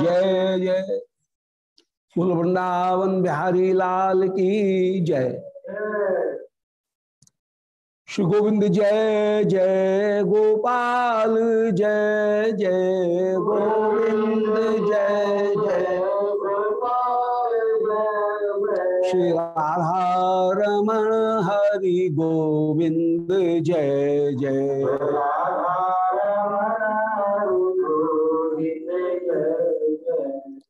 जय जय। फूल वृंदावन बिहारी लाल की जय श्री गोविंद जय। जय गोपाल जय जय। गोविंद जय जय। श्री राधा रमण हरि गोविंद जय जय।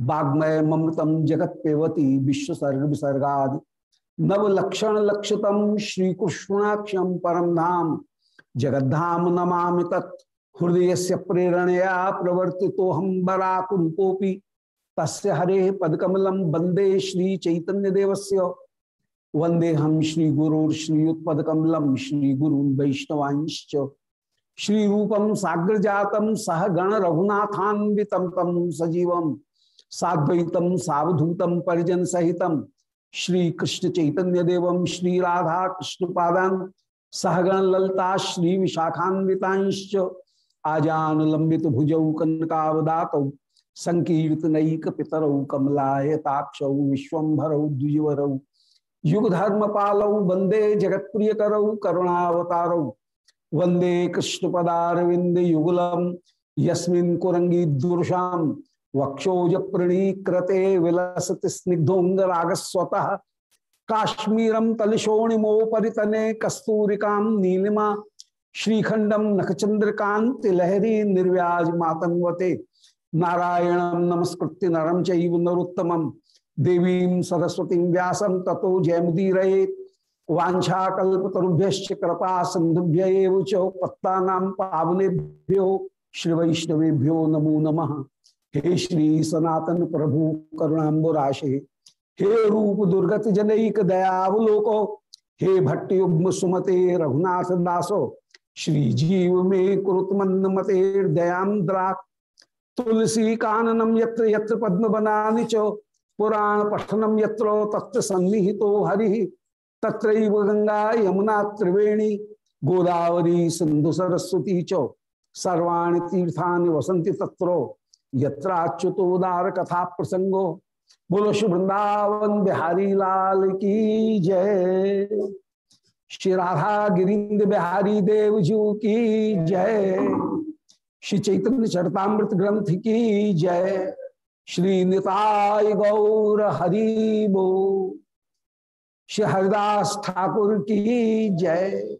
वाग्मय ममृतम जगत पेवती, विश्वसर्ग विसर्गा नव लक्षण लक्षतम श्री कृष्णाक्षम परम धाम जगद्धाम नमा तत्। हृदय से प्रेरणया प्रवर्ति तो हम बराकुरूपोपी तस् हरे पदकमलम वंदे श्री चैतन्य देवस्य वंदे हम श्री श्री वैष्णवांश्च। श्री रूपम साग्र जातम सह गण रघुनाथान्वितम तम सजीवम। साद्वैतम सावधूतम परिजन सहितम श्री कृष्ण चैतन्य देवम श्री राधा कृष्ण पादान सहगण ललता श्री विशाखान्वितांश्च आजान लंबित भुजौ कनकावदात संकीर्तनैक पितरौ कमलायताक्ष, विश्वभरौ, द्विजवरौ युग धर्म पालौ वंदे जगत प्रिय करौ करुणावतारौ। वंदे कृष्ण पदारविंद युगलम यस्मिन् कुरंगी दुर्शाम वक्षोज प्रणीकृते विलसति स्निग्धोंगरागस्वतः। काश्मीरम तलशोणिमोपरितने कस्तूरिकां नीलिमा श्रीखंडम नखचंद्रकांत लहरी निर्व्याज मातन्वते नारायणं नमस्कृत्य नरम चैव देवीं सरस्वतीं व्यासं ततो जयमुदीरयेत् वाछाकुभ्य कृपा सिंधुभ्य पत्ता पावनेभ्यो। श्री वैष्णवेभ्यो नमो नमः। हे श्री सनातन प्रभु करुणाबुराशे हे रूप दुर्गत जनक दयावलोको, हे भट्टयुग्म सुमते रघुनाथ दासो, श्री जीव में कुरुत मते दयांद्रा तुलसी काननम यत्र यत्र पद्म बनानि च पुराण पठनम यत्र तत्र सन्निहितो हरि तत्र गंगा यमुना त्रिवेणी, गोदावरी सिंधु सरस्वती च, सर्वाणी तीर्थानि वसंति तत्रो। यत्राच्युतोदार कथा प्रसंगो बोलो श्री वृंदावन बिहारी लाल की जय। श्री राधा गिरिंद बिहारी देव जू की जय। श्री चैतन्य चरतामृत ग्रंथ की जय। श्री निताय गौर हरिबो श्री हरिदास ठाकुर की जय।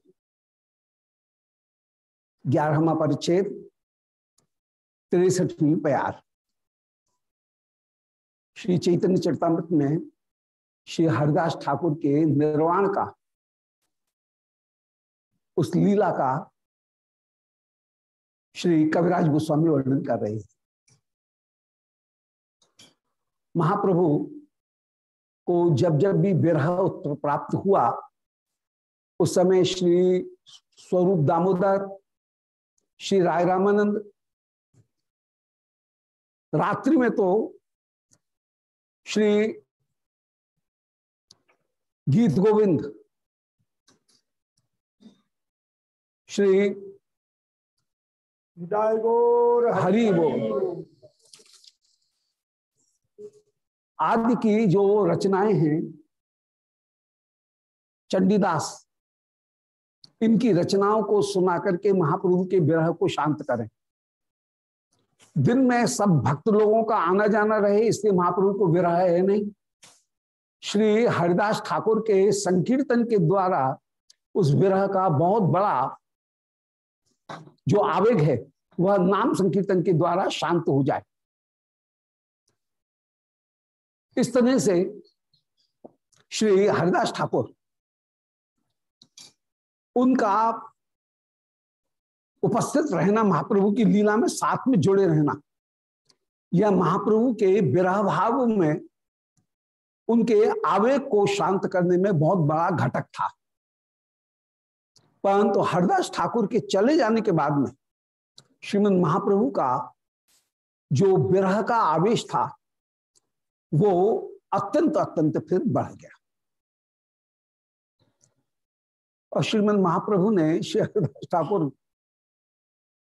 ग्यारहवा परिच्छेद। तिरसठवीं प्यार। श्री चैतन्य चरतामृत में श्री हरिदास ठाकुर के निर्वाण का, उस लीला का श्री कविराज गोस्वामी वर्णन कर रहे हैं। महाप्रभु को जब जब भी विरह प्राप्त हुआ, उस समय श्री स्वरूप दामोदर, श्री राय रामानंद रात्रि में तो श्री गीत गोविंद श्री हरि वो आदि की जो रचनाएँ हैं चंडीदास इनकी रचनाओं को सुना करके महाप्रभु के विरह को शांत करें। दिन में सब भक्त लोगों का आना जाना रहे, इसलिए महाप्रभु को विरह है नहीं। श्री हरिदास ठाकुर के संकीर्तन के द्वारा उस विरह का बहुत बड़ा जो आवेग है, वह नाम संकीर्तन के द्वारा शांत हो जाए। इस तरह से श्री हरिदास ठाकुर उनका उपस्थित रहना महाप्रभु की लीला में साथ में जुड़े रहना। यह महाप्रभु के विरह भाव में उनके आवेग को शांत करने में बहुत बड़ा घटक था। परंतु हरदास ठाकुर के चले जाने के बाद में श्रीमद महाप्रभु का जो विरह का आवेश था, वो अत्यंत अत्यंत फिर बढ़ गया। और श्रीमद महाप्रभु ने श्री हरिदास ठाकुर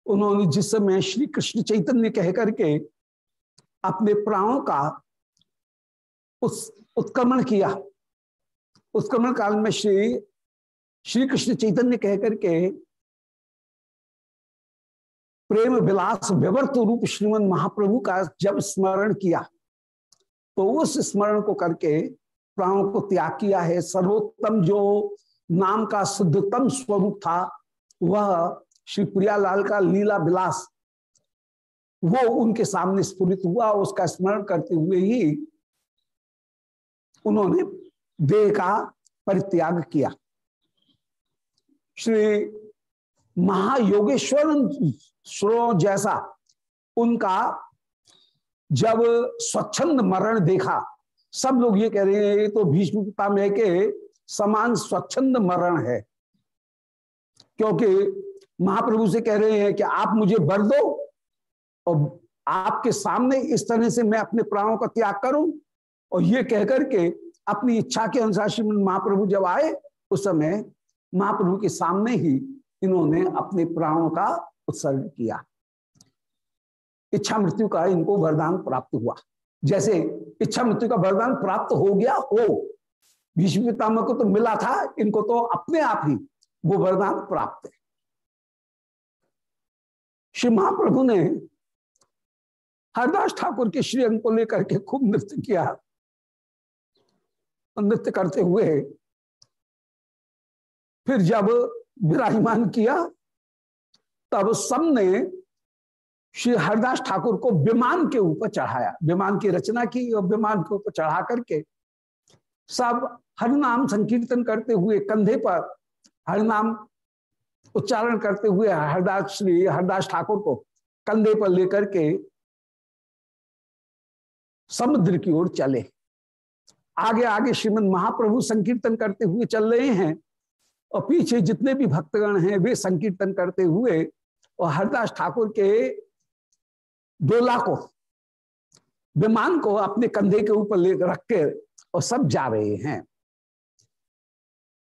उन्होंने जिस समय श्री कृष्ण चैतन्य कह करके अपने प्राणों का उस उत्क्रमण किया, उत्क्रमण काल में श्री श्री कृष्ण चैतन्य कह करके प्रेम विलास विवर्त रूप श्रीमद महाप्रभु का जब स्मरण किया तो उस स्मरण को करके प्राणों को त्याग किया है। सर्वोत्तम जो नाम का शुद्धतम स्वरूप था, वह श्री प्रियालाल का लीला विलास। वो उनके सामने स्फुरित हुआ, उसका स्मरण करते हुए ही उन्होंने देह का परित्याग किया। श्री महायोगेश्वर श्रो जैसा उनका जब स्वच्छंद मरण देखा, सब लोग ये कह रहे हैं तो भीष्म में के समान स्वच्छंद मरण है, क्योंकि महाप्रभु से कह रहे हैं कि आप मुझे बर दो और आपके सामने इस तरह से मैं अपने प्राणों का त्याग करूँ। और ये कहकर के अपनी इच्छा के अनुसार श्री महाप्रभु जब आए, उस समय महाप्रभु के सामने ही इन्होंने अपने प्राणों का उत्सर्ग किया। इच्छा मृत्यु का इनको वरदान प्राप्त हुआ। जैसे इच्छा मृत्यु का वरदान प्राप्त हो गया, हो। भीष्म पितामह को तो मिला था, इनको तो अपने आप ही वो वरदान प्राप्त है। श्री महाप्रभु ने हरदास ठाकुर के श्री अंग को लेकर के खूब नृत्य किया। नृत्य करते हुए फिर जब विराजमान किया, तब सबने श्री हरदास ठाकुर को विमान के ऊपर चढ़ाया। विमान की रचना की और विमान के ऊपर चढ़ा करके सब हरनाम संकीर्तन करते हुए कंधे पर हरनाम उच्चारण करते हुए हरदास श्री, हरदास ठाकुर को कंधे पर लेकर के समुद्र की ओर चले। आगे आगे श्रीमद महाप्रभु संकीर्तन करते हुए चल रहे हैं और पीछे जितने भी भक्तगण हैं, वे संकीर्तन करते हुए और हरदास ठाकुर के डोला को, विमान को अपने कंधे के ऊपर ले रख के और सब जा रहे हैं।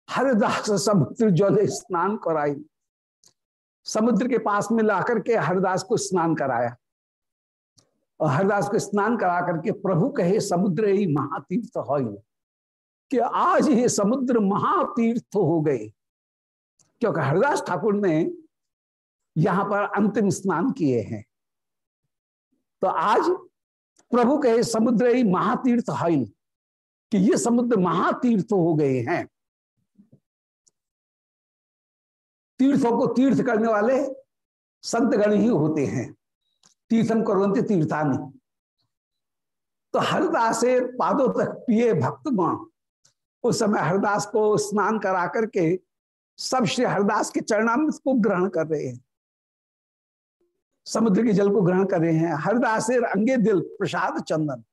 हरदास समुद्र जल स्नान कराई। समुद्र के पास में ला करके हरदास को स्नान कराया। और हरदास को स्नान करा करके प्रभु कहे, समुद्र ही महातीर्थ हो कि आज ये समुद्र महातीर्थ हो गए। क्योंकि हरदास ठाकुर ने यहाँ पर अंतिम स्नान किए हैं। तो आज प्रभु कहे, समुद्र ही महातीर्थ है कि ये समुद्र महातीर्थ हो गए हैं। तीर्थों को तीर्थ करने वाले संतगण ही होते हैं। तीर्थम करवंती तीर्थानी। तो हरदास पादों तक पिए भक्तगण उस समय हरदास को स्नान करा करके सब श्री हरदास के चरणामृत को ग्रहण कर रहे हैं। समुद्र के जल को ग्रहण कर रहे हैं। हरदास अंगे दिल, प्रसाद चंदन।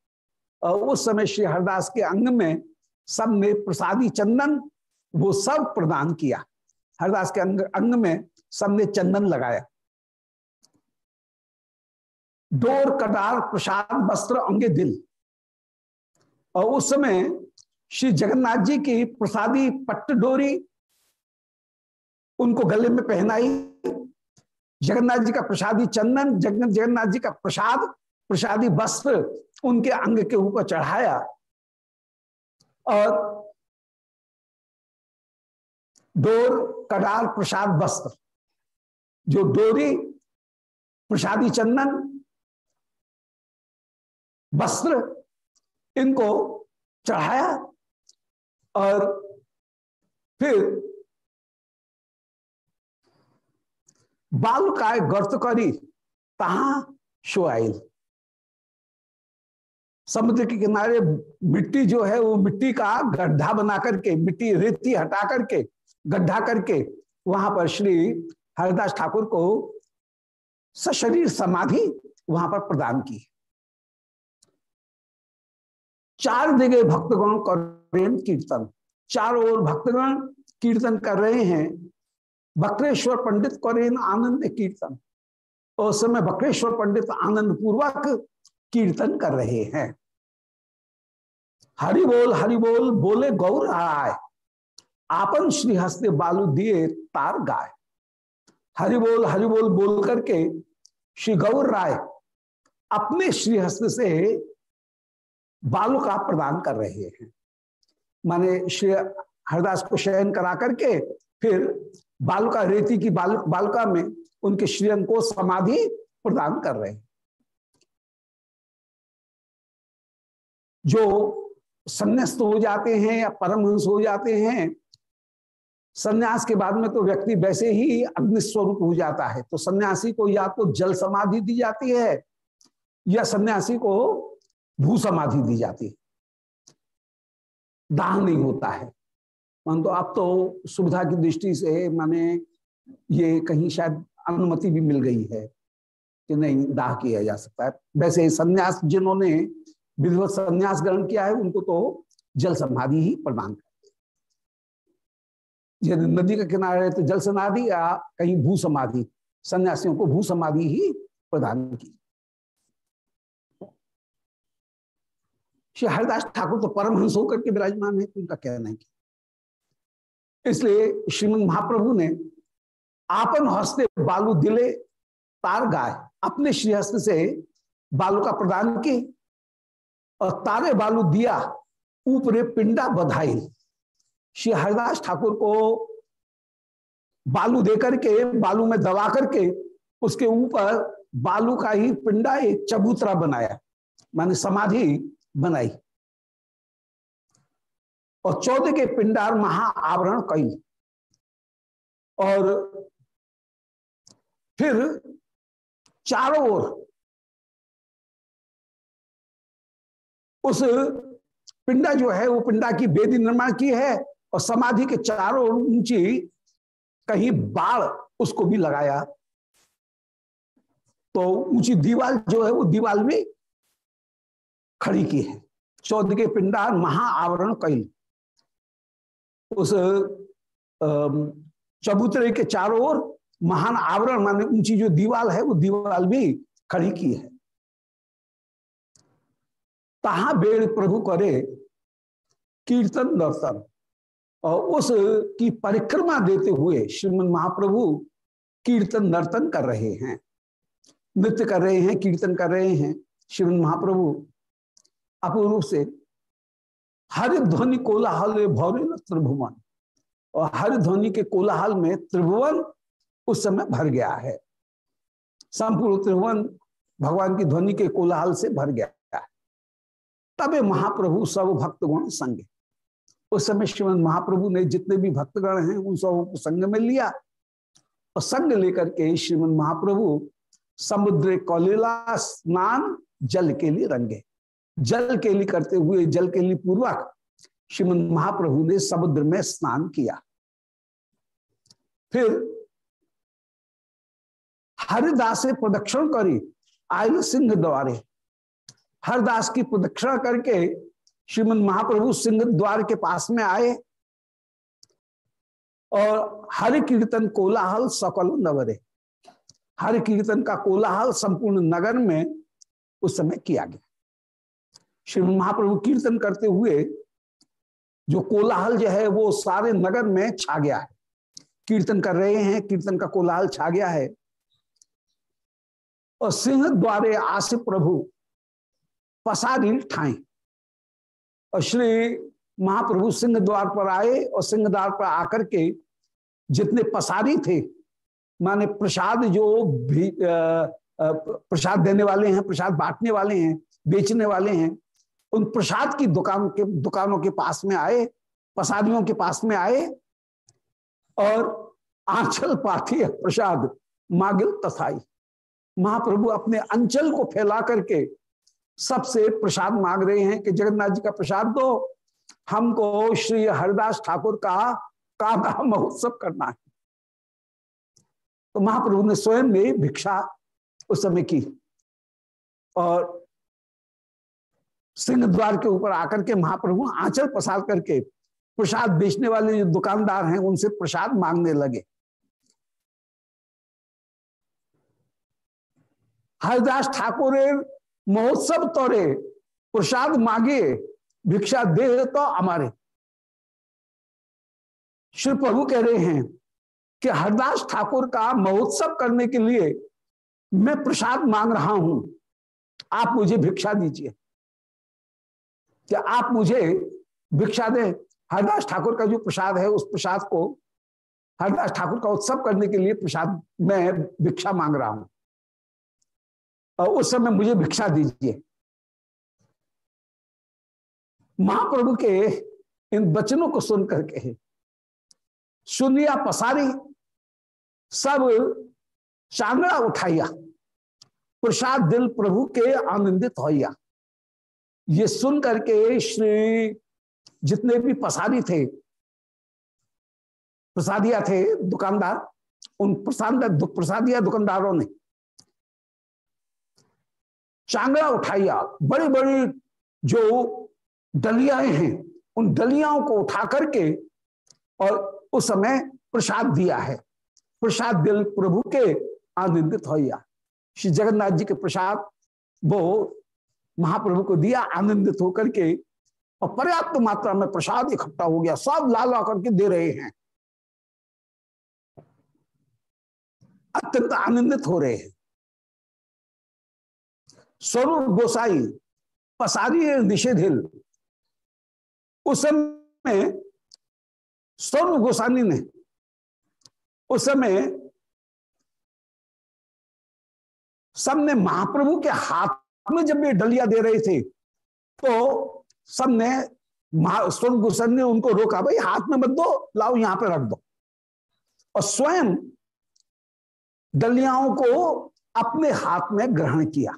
और उस समय श्री हरदास के अंग में सबने प्रसादी चंदन वो सब प्रदान किया। हरदास के अंग अंग में सबने चंदन लगाया। डोर, कटार, प्रसाद, वस्त्र, अंगे, दिल। और उस समय श्री जगन्नाथ जी की प्रसादी, पट्ट डोरी उनको गले में पहनाई। जगन्नाथ जी का प्रसादी चंदन जगन जगन्नाथ जी का प्रसाद, प्रसादी वस्त्र उनके अंग के ऊपर चढ़ाया। और डोर कडार प्रसाद वस्त्र। जो डोरी प्रसादी चंदन, वस्त्र, इनको चढ़ाया और फिर बाल काय गर्त करी, तहा शोआल समुद्र के किनारे मिट्टी जो है, वो मिट्टी का गड्ढा बना करके, मिट्टी रेती हटा करके गड्ढा करके वहाँ पर श्री हरिदास ठाकुर को सशरीर समाधि वहाँ पर प्रदान की। चार दिगे भक्तगण कर कीर्तन। चारों ओर भक्तगण कीर्तन कर रहे हैं। बकरेश्वर पंडित करेन आनंद कीर्तन। उस समय बकरेश्वर पंडित आनंद पूर्वक कीर्तन कर रहे हैं। हरि बोल हरि बोल, बोले गौर आय। आपन श्री हस्ते बालू दिए तार गाय। हरि बोल हरि बोल बोल करके श्री गौर राय अपने श्री हस्त से बालू का प्रदान कर रहे हैं। माने श्री हरदास को शयन करा करके फिर बालुका रेती की बाल, बालुका में उनके श्रीअंग को समाधि प्रदान कर रहे हैं। जो संन्यास्त हो जाते हैं या परमहंस हो जाते हैं संन्यास के बाद में तो व्यक्ति वैसे ही अग्निस्वरूप हो जाता है। तो सन्यासी को या तो जल समाधि दी जाती है, या सन्यासी को भू समाधि दी जाती है। दाह नहीं होता है। मान तो अब तो सुविधा की दृष्टि से माने ये कहीं शायद अनुमति भी मिल गई है कि नहीं दाह किया जा सकता है। वैसे संन्यास जिन्होंने विधिवत संन्यास ग्रहण किया है, उनको तो जल समाधि ही प्रदान कर यदि नदी का किनारा है तो जल समाधि या कहीं भू समाधि, सन्यासियों को भू समाधि ही प्रदान की। श्री हरिदास ठाकुर तो परमहंस होकर के विराजमान है, उनका कहना है इसलिए श्रीमद महाप्रभु ने आपन हस्ते बालू दिले, तार गाय अपने श्रीहस्त से बालू का प्रदान की और तारे बालू दिया, ऊपरे पिंडा बधाई। श्री हरिदास ठाकुर को बालू दे करके बालू में दबा करके उसके ऊपर बालू का ही पिंडा एक चबूतरा बनाया, माने समाधि बनाई। और चौदह के पिंडार महा आवरण कई। और फिर चारों ओर उस पिंडा जो है, वो पिंडा की बेदी निर्माण की है और समाधि के चारों ऊँची कहीं बाढ़ उसको भी लगाया। तो ऊँची दीवाल जो है, वो दीवाल भी खड़ी की है। चौदह के पिंडार महाआवरण कैल उस चबूतरे के चारों ओर महान आवरण, माने ऊँची जो दीवाल है, वो दीवाल भी खड़ी की है। तहा बेड़ प्रभु करे कीर्तन दर्शन। और उस, की परिक्रमा देते हुए श्रीमद महाप्रभु कीर्तन नर्तन कर रहे हैं। नृत्य कर रहे हैं, कीर्तन कर रहे हैं। श्रीमद महाप्रभु अपूर्व से हर ध्वनि कोलाहल भौरे त्रिभुवन, और हर ध्वनि के कोलाहल में त्रिभुवन उस समय भर गया है। संपूर्ण त्रिभुवन भगवान की ध्वनि के कोलाहल से भर गया है। तबे महाप्रभु सब भक्तगुण संगे। उस समय श्रीमद महाप्रभु ने जितने भी भक्तगण हैं, उन सबों को संग में लिया और संग लेकर के श्रीमद महाप्रभु समुद्र कौलीला स्नान जल के लिए रंगे। जल के लिए करते हुए, जल के लिए पूर्वक श्रीमद महाप्रभु ने समुद्र में स्नान किया। फिर हरिदास प्रदक्षिण करी, आयल सिंह द्वारे। हरदास की प्रदक्षिणा करके श्रीमद महाप्रभु सिंह द्वार के पास में आए और हरि कीर्तन कोलाहल सकल नवरे। हरि कीर्तन का कोलाहल संपूर्ण नगर में उस समय किया गया। श्रीमद महाप्रभु कीर्तन करते हुए जो कोलाहल जो है वो सारे नगर में छा गया है। कीर्तन कर रहे हैं, कीर्तन का कोलाहल छा गया है। और सिंह द्वारे आसे प्रभु पसारी ठाई और श्री महाप्रभु सिंह द्वार पर आए और सिंह द्वार पर आकर के जितने पसारी थे, माने प्रसाद जो भी प्रसाद देने वाले हैं, प्रसाद बांटने वाले हैं, बेचने वाले हैं, उन प्रसाद की दुकान के, दुकानों के पास में आए, पसारियों के पास में आए और आंचल पाथी प्रसाद मागिल तथाई। महाप्रभु अपने अंचल को फैला करके सबसे प्रसाद मांग रहे हैं कि जगन्नाथ जी का प्रसाद दो। हमको श्री हरिदास ठाकुर का कादा महोत्सव करना है। तो महाप्रभु ने स्वयं में भिक्षा उस समय की और सिंह द्वार के ऊपर आकर के महाप्रभु आंचल पसार करके प्रसाद बेचने वाले जो दुकानदार हैं, उनसे प्रसाद मांगने लगे। हरिदास ठाकुर महोत्सव तोरे, प्रसाद मांगे, भिक्षा दे तो हमारे। श्री प्रभु कह रहे हैं कि हरदास ठाकुर का महोत्सव करने के लिए मैं प्रसाद मांग रहा हूँ। आप मुझे भिक्षा दीजिए। क्या आप मुझे भिक्षा दें? हरदास ठाकुर का जो प्रसाद है, उस प्रसाद को, हरदास ठाकुर का उत्सव करने के लिए प्रसाद मैं भिक्षा मांग रहा हूँ। और उस समय मुझे भिक्षा दीजिए। महाप्रभु के इन वचनों को सुन करके सुनिया पसारी, सब चांगड़ा उठाइया। प्रसाद दिल प्रभु के आनंदित होइया। ये सुन करके श्री जितने भी पसारी थे, प्रसादिया थे दुकानदार, उन प्रसाद प्रसादिया दुकानदारों ने चांगड़ा उठाइया। बड़ी बड़ी जो डलियाएँ हैं, उन डलियाओं को उठा करके और उस समय प्रसाद दिया है। प्रसाद दिल प्रभु के आनंदित होया श्री जगन्नाथ जी के प्रसाद वो महाप्रभु को दिया, आनंदित होकर के और पर्याप्त मात्रा में प्रसाद इकट्ठा हो गया। सब लाल ला करके दे रहे हैं। अत्यंत आनंदित हो रहे हैं। स्वरूप गोसाई, पसारी निषेधिल उस समय स्वरूप गोसानी ने, उस समय सबने महाप्रभु के हाथ में जब ये डलिया दे रहे थे तो सबने स्वर्ण गोसानी ने उनको रोका, भाई, हाथ में मत दो, लाओ यहाँ पे रख दो। और स्वयं डलियाओं को अपने हाथ में ग्रहण किया।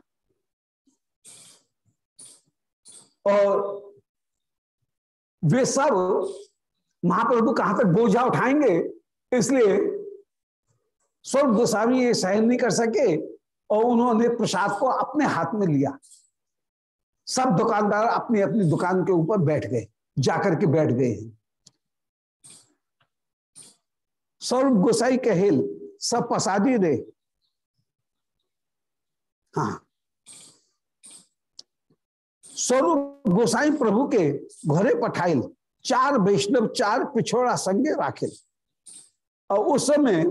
और वे सब महाप्रभु कहाँ तक बोझा उठाएँगे, इसलिए स्वर्ग गोस्वामी ये सहन नहीं कर सके और उन्होंने प्रसाद को अपने हाथ में लिया। सब दुकानदार अपनी अपनी दुकान के ऊपर बैठ गए, जाकर के बैठ गए हैं। स्वर्ग गोसाई कहेल सब पसादी दे हाँ। स्वरूप गोसाई प्रभु के घरे पठाइल, चार वैष्णव, चार पिछोड़ा संगे राखिल। और उस समय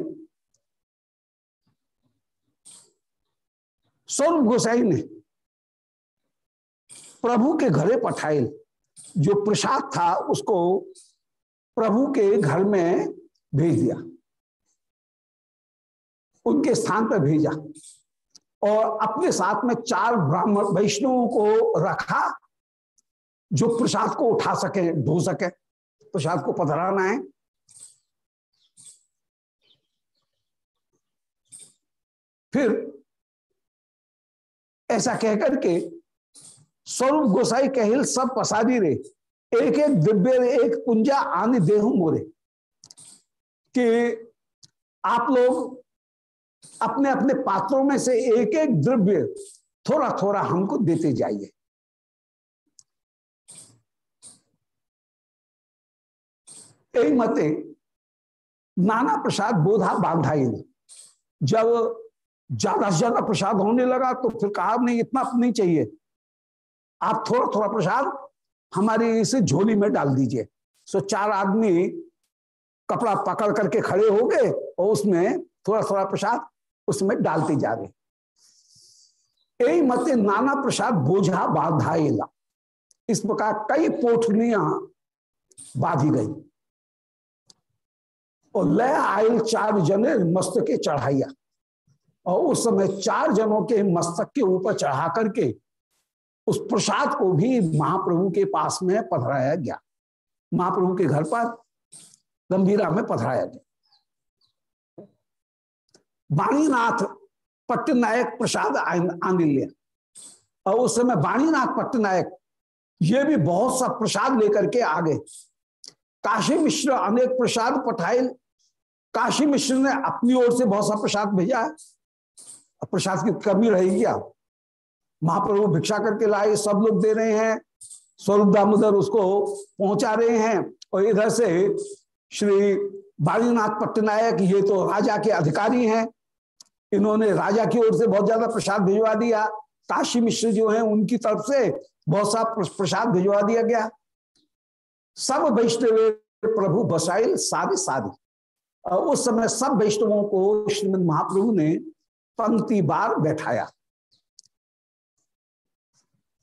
स्वरूप गोसाई ने प्रभु के घरे पठाइल। जो प्रसाद था उसको प्रभु के घर में भेज दिया। उनके स्थान पर भेजा। और अपने साथ में चार ब्राह्मण वैष्णवों को रखा जो प्रसाद को उठा सके ढो सके। प्रसाद को पधराना है। फिर ऐसा कहकर के स्वरूप गोसाई कहिल सब पसादी रे एक एक दिव्य रे एक कुंजा आने देहू मोरे। कि आप लोग अपने अपने पात्रों में से एक एक द्रव्य थोड़ा थोड़ा हमको देते जाइए। एक मते नाना प्रसाद बोधा बांधाई। जब ज़्यादा से ज़्यादा प्रसाद होने लगा तो फिर कहा नहीं, इतना नहीं चाहिए। आप थोड़ा थोड़ा प्रसाद हमारी इसे झोली में डाल दीजिए। सो चार आदमी कपड़ा पकड़ करके खड़े हो गए और उसमें थोड़ा थोड़ा प्रसाद उसमें डालते जा रहे यही मत नाना प्रसाद बोझा बाधाएला। इस प्रकार कई पोठनिया बांधी गई। और लय आयल चार जने मस्तक के चढ़ाइया। और उस समय चार जनों के मस्तक के ऊपर चढ़ा करके उस प्रसाद को भी महाप्रभु के पास में पधराया गया। महाप्रभु के घर पर गंभीरा में पधराया गया। वाणीनाथ पट्टनायक प्रसाद आंदिल्य और उस समय वाणीनाथ पट्टनायक, ये भी बहुत सा प्रसाद लेकर के आ गए काशी मिश्र अनेक प्रसाद पठाए। काशी मिश्र ने अपनी ओर से बहुत सा प्रसाद भेजा। है प्रसाद की कमी रहेगी क्या महाप्रभु भिक्षा करके लाए, सब लोग दे रहे हैं। स्वरूप दामोदर उसको पहुँचा रहे हैं। और इधर से श्री बालीनाथ पट्टनायक, ये तो राजा के अधिकारी हैं। इन्होंने राजा की ओर से बहुत ज़्यादा प्रसाद भिजवा दिया। काशी मिश्र जो है, उनकी तरफ़ से बहुत सा प्रसाद भिजवा दिया गया। सब वैष्णव प्रभु बसाइल सारी सारी। उस समय सब वैष्णवों को श्रीमद महाप्रभु ने पंक्ति बार बैठाया।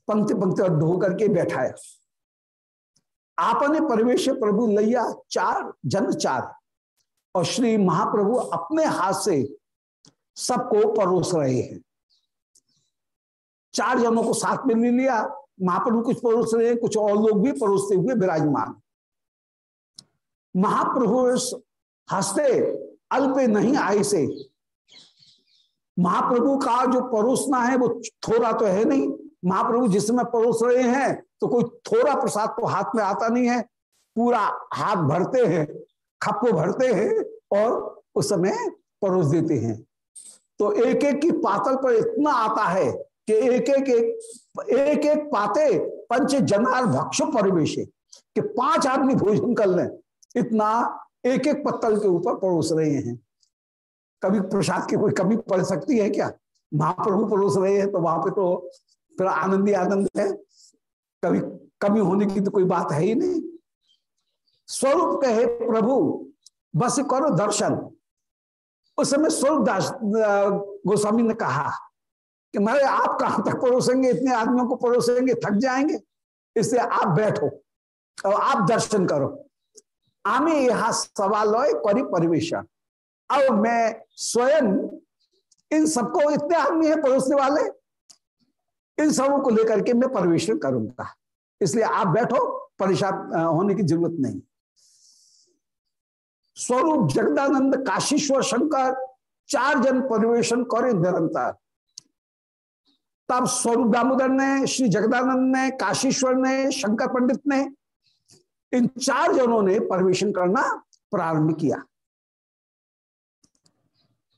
पंक्ति पंक्ति ढो करके बैठाया। आपने परमेश प्रभु लैया चार, जन चार। और श्री महाप्रभु अपने हाथ से सबको परोस रहे हैं। चार जनों को साथ में ले लिया। महाप्रभु कुछ परोस रहे हैं, कुछ और लोग भी परोसते हुए विराजमान। महाप्रभु हँसते, अल्प नहीं आय से। महाप्रभु का जो परोसना है, वो थोड़ा तो है नहीं। महाप्रभु जिस समय परोस रहे हैं तो कोई थोड़ा प्रसाद तो हाथ में आता नहीं है। पूरा हाथ भरते हैं, खप्पो भरते हैं और उस समय परोस देते हैं। तो एक एक की पातल पर इतना आता है कि एक एक एक एक एक पाते पंच जनार भक्ष परिवेश, कि पाँच आदमी भोजन कर लें। इतना एक एक पत्तल के ऊपर परोस रहे हैं। कभी प्रसाद की कोई कमी पड़ सकती है क्या? महाप्रभु परोस रहे हैं तो वहाँ पे तो फिर आनंद ही आनंद है। कभी कमी होने की तो कोई बात है ही नहीं। स्वरूप कहे प्रभु, बस करो दर्शन। उस समय स्वरूप दास गोस्वामी ने कहा कि मैं आप कहाँ तक परोसेंगे? इतने आदमियों को परोसेंगे, थक जाएँगे। इसलिए आप बैठो और आप दर्शन करो। आमे यहाँ सवाल करी परिवेशन। अब मैं स्वयं इन सबको, इतने आदमी है परोसने वाले, इन सबों को लेकर के मैं परवेशन करूँगा। इसलिए आप बैठो, परेशान होने की ज़रूरत नहीं। स्वरूप जगदानंद, काशीश्वर शंकर, चार जन परिवेशन करे निरंतर। तब स्वरूप दामोदर ने, श्री जगदानंद ने, काशीश्वर ने, शंकर पंडित ने, इन चार जनों ने परिवेशन करना प्रारंभ किया।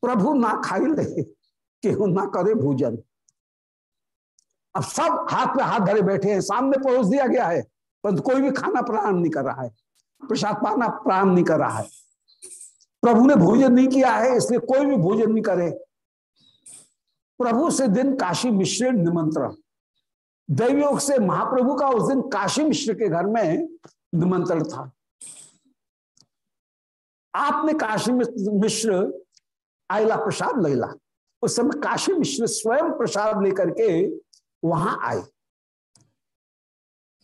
प्रभु ना खाई ले, केहू ना करे भोजन। अब सब हाथ पे हाथ धरे बैठे हैं, सामने परोस दिया गया है, परंतु कोई भी खाना प्रारंभ नहीं कर रहा है। प्रसाद पाना प्राण नहीं कर रहा है। प्रभु ने भोजन नहीं किया है, इसलिए कोई भी भोजन नहीं करे। प्रभु से दिन काशी मिश्र निमंत्रण। दैवयोग से महाप्रभु का उस दिन काशी मिश्र के घर में निमंत्रण था। आपने काशी मिश्र आयला प्रसाद लैला। उस समय काशी मिश्र स्वयं प्रसाद लेकर के वहाँ आए।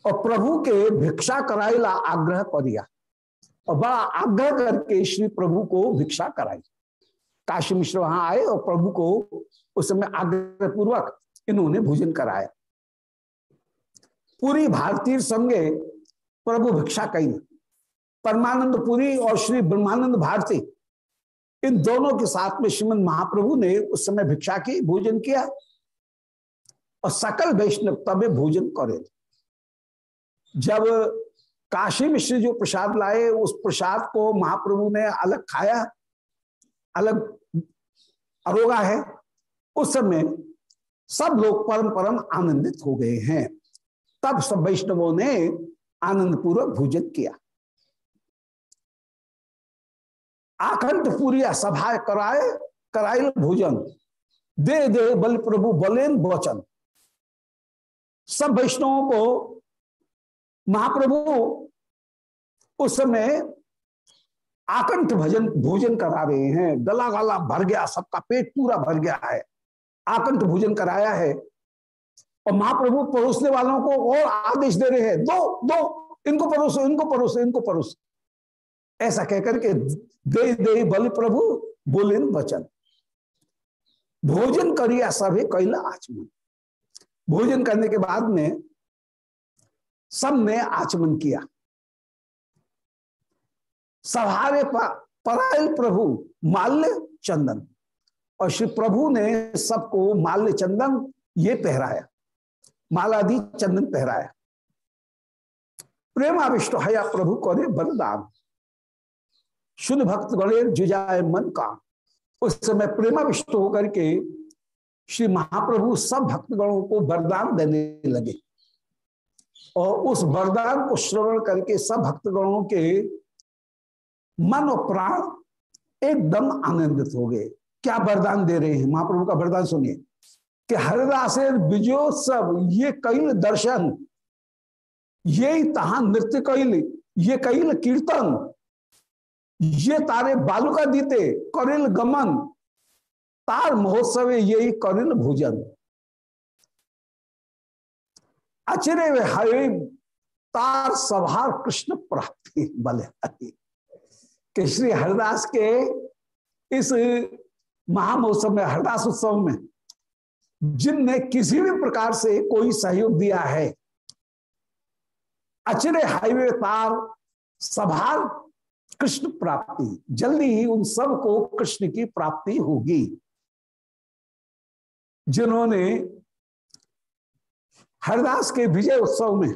और प्रभु के भिक्षा कराइला आग्रह परिया और बड़ा आग्रह करके श्री प्रभु को भिक्षा कराई। काशी मिश्र वहाँ आए और प्रभु को उस समय आग्रह पूर्वक इन्होंने भोजन कराया। पूरी भारतीय संगे प्रभु भिक्षा कही परमानंद पुरी और श्री ब्रह्मानंद भारती, इन दोनों के साथ में श्रीमद महाप्रभु ने उस समय भिक्षा की, भोजन किया। और सकल वैष्णव तबे भोजन करे। जब काशी मिश्र जो प्रसाद लाए, उस प्रसाद को महाप्रभु ने अलग खाया, अलग अरोगा है, उस समय सब लोग परम परम आनंदित हो गए हैं। तब सब वैष्णवों ने आनंद पूर्वक भोजन किया। आखंड पूरी सभा कराए कराइल भोजन। दे दे बल प्रभु बलेन वचन। सब वैष्णवों को महाप्रभु उस समय आकंठ भजन, भोजन करा रहे हैं। गला गला भर गया, सबका पेट पूरा भर गया है। आकंठ भोजन कराया है और महाप्रभु परोसने वालों को और आदेश दे रहे हैं, दो दो, इनको परोसो इनको परोसो इनको परोसो। ऐसा कहकर के दे दे, बल प्रभु बोले वचन। भोजन करिया सभी कैला आचमन। भोजन करने के बाद में सबने आचमन किया। सहारे परायल प्रभु माल्य चंदन। और श्री प्रभु ने सबको माल्य चंदन ये पहराया। मालादि चंदन पहराया। प्रेमाविष्ट हया प्रभु करे बलिदान। शुद्ध भक्त गणे जुजाए मन का। उस समय प्रेमाविष्ट होकर के श्री महाप्रभु सब भक्तगणों को वरदान देने लगे। और उस वरदान को श्रवण करके सब भक्तगणों के मन और प्राण एकदम आनंदित हो गए। क्या वरदान दे रहे हैं? महाप्रभु का वरदान सुनिए। कि हरिदासेर विजयोत्सव, ये कैल दर्शन, ये तहा नृत्य कैल ये कैल कीर्तन, ये तारे बालुका दीते, करिल गमन, तार महोत्सव यही करिल भोजन। अचरे वे हरे तार सभार कृष्ण प्राप्ति बले कि श्री हरिदास के इस महामहोत्सव में, हरिदास उत्सव में, जिनने किसी भी प्रकार से कोई सहयोग दिया है, अचरे हाईवे तार सभार कृष्ण प्राप्ति, जल्दी ही उन सबको कृष्ण की प्राप्ति होगी। जिन्होंने हरदास के विजय उत्सव में,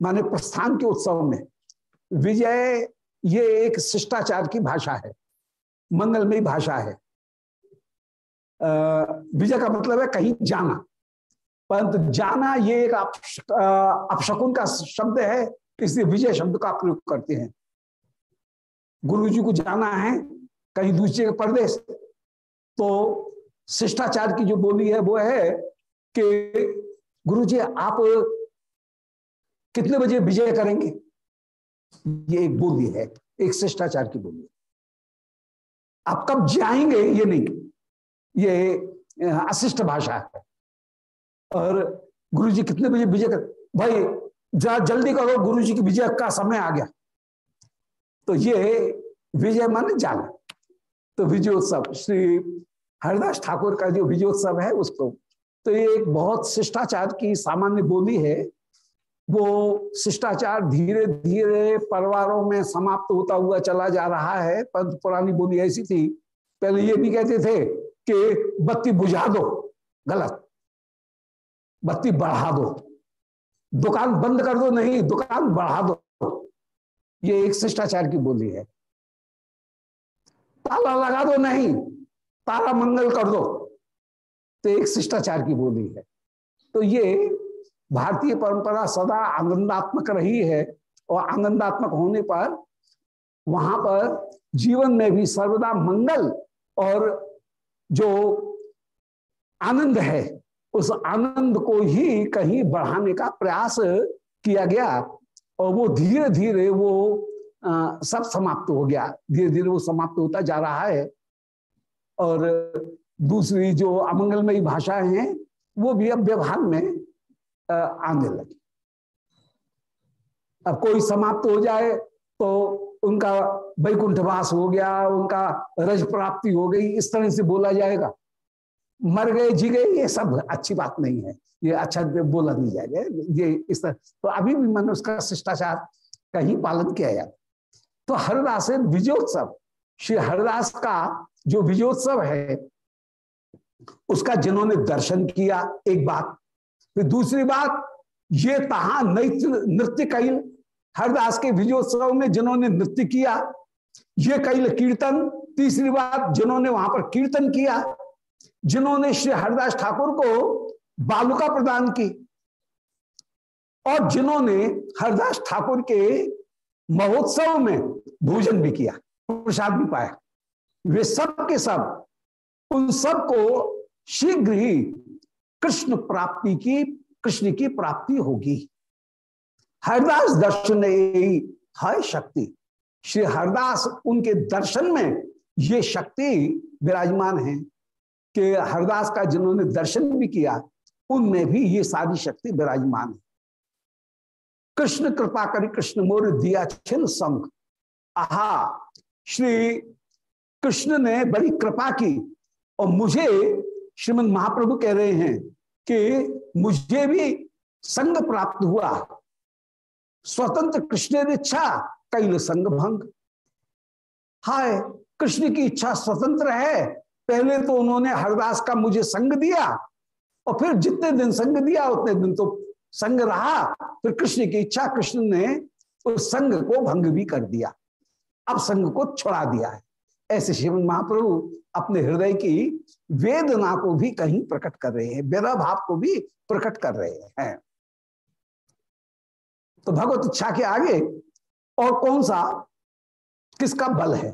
माने प्रस्थान के उत्सव में, विजय ये एक शिष्टाचार की भाषा है, मंगलमयी भाषा है। विजय का मतलब है कहीं जाना। परंतु जाना ये एक अपशकुन का शब्द है, इसलिए विजय शब्द का प्रयोग करते हैं। गुरु जी को जाना है, कहीं दूसरे के प्रदेश तो शिष्टाचार की जो बोली है वो है कि गुरु जी, आप कितने बजे विजय करेंगे? ये एक बोली है, एक शिष्टाचार की बोली है। आप कब जाएँगे ये नहीं, ये अशिष्ट भाषा है। और गुरु जी, कितने बजे विजय कर, भाई जा जल्दी करो गुरु जी की विजय का समय आ गया। तो ये विजय माने जाना तो विजयोत्सव, श्री हरिदास ठाकुर का जो विजयोत्सव है, उसको तो ये एक बहुत शिष्टाचार की सामान्य बोली है। वो शिष्टाचार धीरे धीरे परिवारों में समाप्त होता हुआ चला जा रहा है। पर पुरानी बोली ऐसी थी, पहले ये भी कहते थे कि बत्ती बुझा दो, गलत। बत्ती बढ़ा दो। दुकान बंद कर दो, नहीं, दुकान बढ़ा दो। ये एक शिष्टाचार की बोली है। ताला लगा दो, नहीं तारा मंगल कर दो। तो एक शिष्टाचार की बोली है। तो ये भारतीय परंपरा सदा आनंदात्मक रही है और आनंदात्मक होने पर वहाँ पर जीवन में भी सर्वदा मंगल और जो आनंद है उस आनंद को ही कहीं बढ़ाने का प्रयास किया गया और वो धीरे धीरे वो आ, सब समाप्त हो गया। धीरे धीरे वो समाप्त होता जा रहा है और दूसरी जो अमंगलमयी भाषाएँ हैं, वो भी अब व्यवहार में आने लगी। अब कोई समाप्त हो जाए तो उनका वैकुंठवास हो गया, उनका रज प्राप्ति हो गई, इस तरह से बोला जाएगा। मर गए, जी गए, ये सब अच्छी बात नहीं है। ये अच्छा बोला नहीं जाएगा। ये इस तरह तो अभी भी मैंने उसका शिष्टाचार का ही पालन किया जाता तो हरिदास विजयोत्सव। श्री हरिदास का जो विजयोत्सव है उसका जिन्होंने दर्शन किया, एक बात। फिर दूसरी बात, ये तहा नृत्य कैल हरदास के विजयोत्सव में जिन्होंने नृत्य किया, ये कैल कीर्तन, तीसरी बात, जिन्होंने वहाँ पर कीर्तन किया, जिन्होंने श्री हरदास ठाकुर को बालुका प्रदान की, और जिन्होंने हरदास ठाकुर के महोत्सव में भोजन भी किया, प्रसाद भी पाया। वे सब के सब उन सबको शीघ्र ही कृष्ण प्राप्ति की, कृष्ण की प्राप्ति होगी। हरदास दर्शन है शक्ति। श्री हरदास उनके दर्शन में ये शक्ति विराजमान है कि हरदास का जिन्होंने दर्शन भी किया, उनमें भी ये सारी शक्ति विराजमान है। कृष्ण कृपा करी, कृष्ण मोर दिया छिन संघ आहा, श्री कृष्ण ने बड़ी कृपा की और मुझे श्रीमद महाप्रभु कह रहे हैं कि मुझे भी संग प्राप्त हुआ। स्वतंत्र कृष्ण ने इच्छा कैल संग भंग। हाय, कृष्ण की इच्छा स्वतंत्र है। पहले तो उन्होंने हरदास का मुझे संग दिया और फिर जितने दिन संग दिया, उतने दिन तो संग रहा। फिर कृष्ण की इच्छा, कृष्ण ने उस संग को भंग भी कर दिया। अब संग को छोड़ा दिया है। ऐसे श्रीमद महाप्रभु अपने हृदय की वेदना को भी कहीं प्रकट कर रहे हैं, वेदा भाव को भी प्रकट कर रहे हैं। तो भगवत इच्छा के आगे और कौन सा, किसका बल है?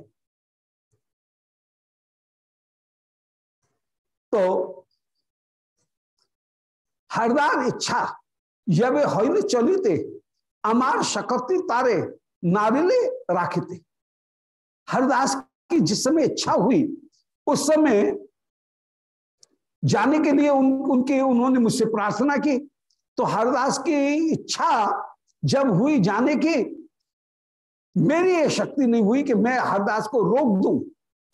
तो हरदार इच्छा, यवे हईले चलिते, अमार शकति तारे नारिले राखिते। हरदास की जिस समय इच्छा हुई उस समय जाने के लिए उन, उनके उन्होंने मुझसे प्रार्थना की। तो हरदास की इच्छा जब हुई जाने की मेरी ये शक्ति नहीं हुई कि मैं हरदास को रोक दूँ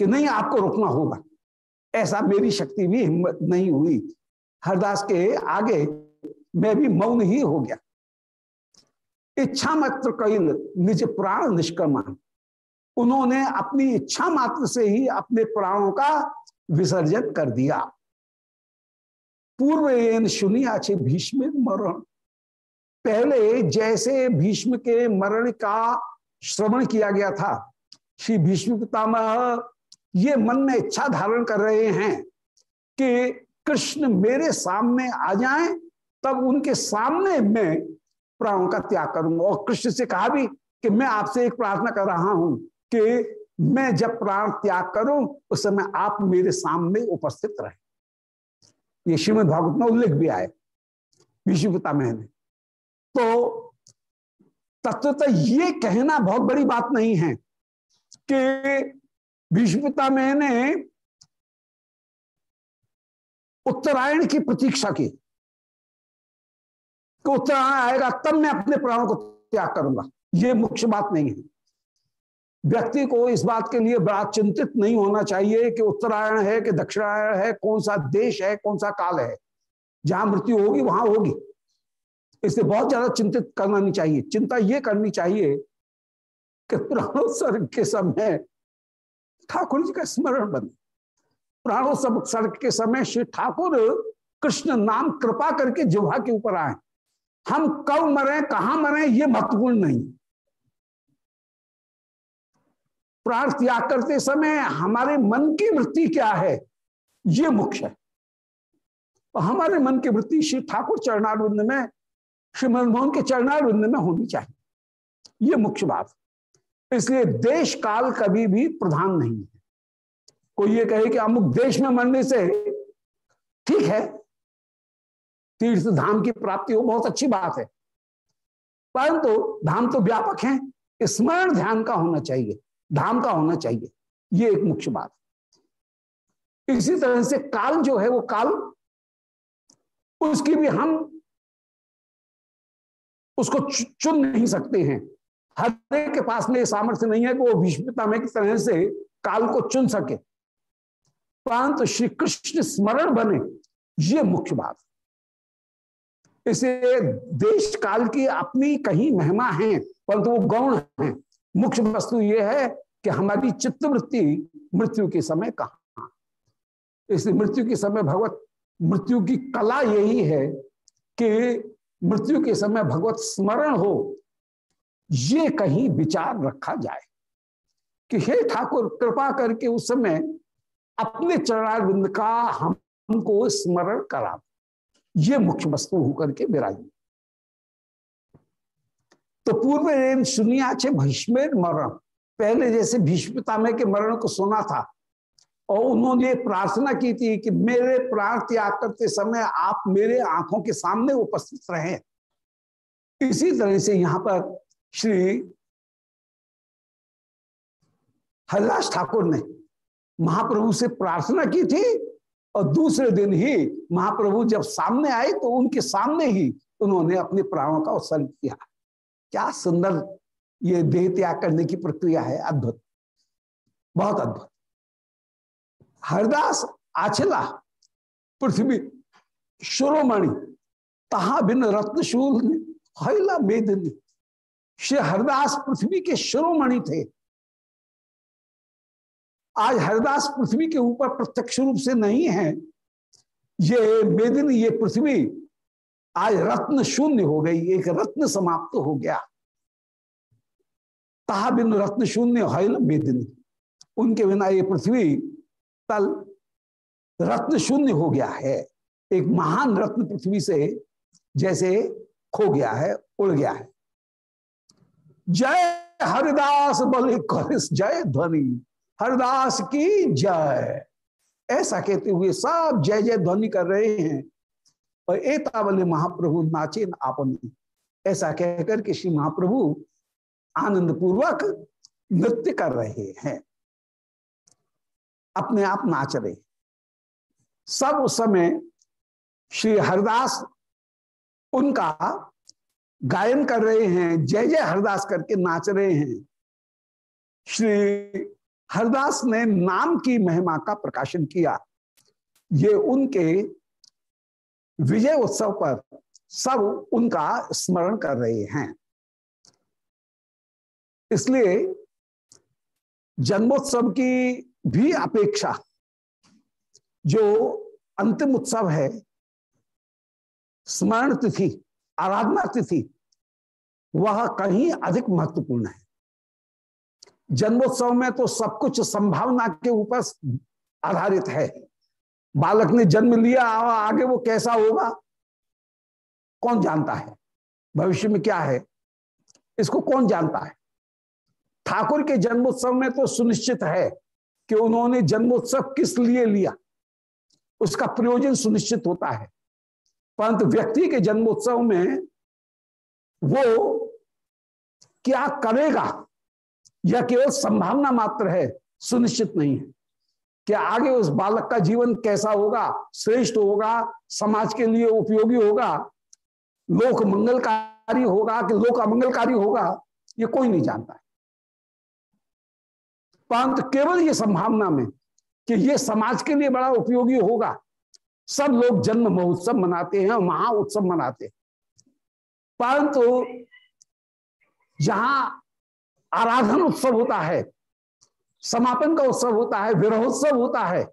कि नहीं आपको रोकना होगा। ऐसा मेरी शक्ति भी हिम्मत नहीं हुई। हरदास के आगे मैं भी मौन ही हो गया। इच्छा मात्र कैल निज प्राण निष्क्रमण उन्होंने अपनी इच्छा मात्र से ही अपने प्राणों का विसर्जन कर दिया। पूर्व एन सुनी आचे भीष्म मरण। पहले जैसे भीष्म के मरण का श्रवण किया गया था, श्री भीष्म पितामह ये मन में इच्छा धारण कर रहे हैं कि कृष्ण मेरे सामने आ जाएँ, तब उनके सामने मैं प्राणों का त्याग करूँगा। और कृष्ण से कहा भी कि मैं आपसे एक प्रार्थना कर रहा हूँ कि मैं जब प्राण त्याग करूँ, उस समय आप मेरे सामने उपस्थित रहे। ये श्रीमद भागवत में उल्लेख भी आए विश्वपिता मैंने तो तत्वतः ये कहना बहुत बड़ी बात नहीं है कि भीष्मता मैंने उत्तरायण की प्रतीक्षा की। कि उत्तरायण आएगा, तब मैं अपने प्राणों को त्याग करूँगा। ये मुख्य बात नहीं है। व्यक्ति को इस बात के लिए बड़ा चिंतित नहीं होना चाहिए कि उत्तरायण है, कि दक्षिणायण है, कौन सा देश है, कौन सा काल है। जहाँ मृत्यु होगी, वहाँ होगी। इसलिए बहुत ज़्यादा चिंतित करना नहीं चाहिए। चिंता ये करनी चाहिए कि प्राणोत्सर्ग के समय ठाकुर जी का स्मरण बने। प्राणोत्सव के समय श्री ठाकुर कृष्ण नाम कृपा करके जिहा के ऊपर आए। हम कब मरे, कहाँ मरे, ये महत्वपूर्ण नहीं। प्राण त्याग करते समय हमारे मन की वृत्ति क्या है? ये मुख्य है। हमारे मन की वृत्ति श्री ठाकुर चरणारविंद में, श्री मनमोहन के चरणारविंद में होनी चाहिए। ये मुख्य बात इसलिए देश काल कभी भी प्रधान नहीं है। कोई ये कहे कि अमुक देश में मरने से ठीक है, तीर्थ धाम की प्राप्ति हो, बहुत अच्छी बात है। परंतु धाम तो व्यापक है, स्मरण ध्यान का होना चाहिए। धाम का होना चाहिए। ये एक मुख्य बात। इसी तरह से काल जो है वो काल, उसकी भी हम उसको चुन नहीं सकते हैं। हर एक के पास में सामर्थ्य नहीं है कि वो भीष्मता में किस तरह से काल को चुन सके। परंतु श्री कृष्ण स्मरण बने, ये मुख्य बात। इसे देश काल की अपनी कहीं महिमा है, परंतु वो गौण है। मुख्य वस्तु ये है कि हमारी चित्तवृत्ति मृत्यु के समय कहा इसलिए मृत्यु के समय भगवत, मृत्यु की कला यही है कि मृत्यु के समय भगवत स्मरण हो, ये कहीं विचार रखा जाए कि हे ठाकुर, कृपा करके उस समय अपने चरणारविंद का हमको स्मरण करा। ये मुख्य वस्तु होकर के विराजी तो पूर्व रेम सुनिया छे भीष्मेर मरण। पहले जैसे भीष्मतामे के मरण को सुना था। और उन्होंने प्रार्थना की थी कि मेरे प्राण त्याग करते समय आप मेरे आँखों के सामने उपस्थित रहे। इसी तरह से यहाँ पर श्री हरिदास ठाकुर ने महाप्रभु से प्रार्थना की थी और दूसरे दिन ही महाप्रभु जब सामने आए तो उनके सामने ही उन्होंने अपने प्राणों का उत्सर्ग किया। क्या सुंदर ये देह त्याग करने की प्रक्रिया है। अद्भुत। बहुत अद्भुत। हरदास आचला, पृथ्वी शिरोमणि, तहा बिन रत्नशूल हैला मेदनी श्री हरदास पृथ्वी के शिरोमणि थे। आज हरदास पृथ्वी के ऊपर प्रत्यक्ष रूप से नहीं है। ये मेदिनी, ये पृथ्वी आज रत्न शून्य हो गई, एक रत्न समाप्त हो गया। तहा बिन रत्न शून्य हैल मेदिनी उनके बिना ये पृथ्वी तल रत्न शून्य हो गया है। एक महान रत्न पृथ्वी से जैसे खो गया है, उड़ गया है। जय हरिदास बलि जय ध्वनि। हरिदास की जय। ऐसा कहते हुए सब जय जय ध्वनि कर रहे हैं। और एतावले महाप्रभु नाचे आपन। ऐसा कहकर के श्री महाप्रभु आनंद पूर्वक नृत्य कर रहे हैं। अपने आप नाच रहे सब उस समय श्री हरदास उनका गायन कर रहे हैं, जय जय हरदास करके नाच रहे हैं। श्री हरदास ने नाम की महिमा का प्रकाशन किया। ये उनके विजय उत्सव पर सब उनका स्मरण कर रहे हैं। इसलिए जन्मोत्सव की भी अपेक्षा जो अंतिम उत्सव है, स्मरण तिथि, आराधना तिथि, वह कहीं अधिक महत्वपूर्ण है। जन्मोत्सव में तो सब कुछ संभावना के ऊपर आधारित है। बालक ने जन्म लिया आगे वो कैसा होगा? कौन जानता है? भविष्य में क्या है? इसको कौन जानता है? ठाकुर के जन्मोत्सव में तो सुनिश्चित है कि उन्होंने जन्मोत्सव किस लिए लिया। उसका प्रयोजन सुनिश्चित होता है। परंतु व्यक्ति के जन्मोत्सव में वो क्या करेगा, यह केवल संभावना मात्र है, सुनिश्चित नहीं है। कि आगे उस बालक का जीवन कैसा होगा, श्रेष्ठ होगा, समाज के लिए उपयोगी होगा लोक मंगलकारी होगा कि लोक अमंगलकारी होगा, ये कोई नहीं जानता है। परंतु केवल ये संभावना में कि ये समाज के लिए बड़ा उपयोगी होगा, सब लोग जन्म महोत्सव मनाते हैं, महा उत्सव मनाते हैं। परंतु जहाँ आराधन उत्सव होता है समापन का उत्सव होता है, विरोहोत्सव होता है।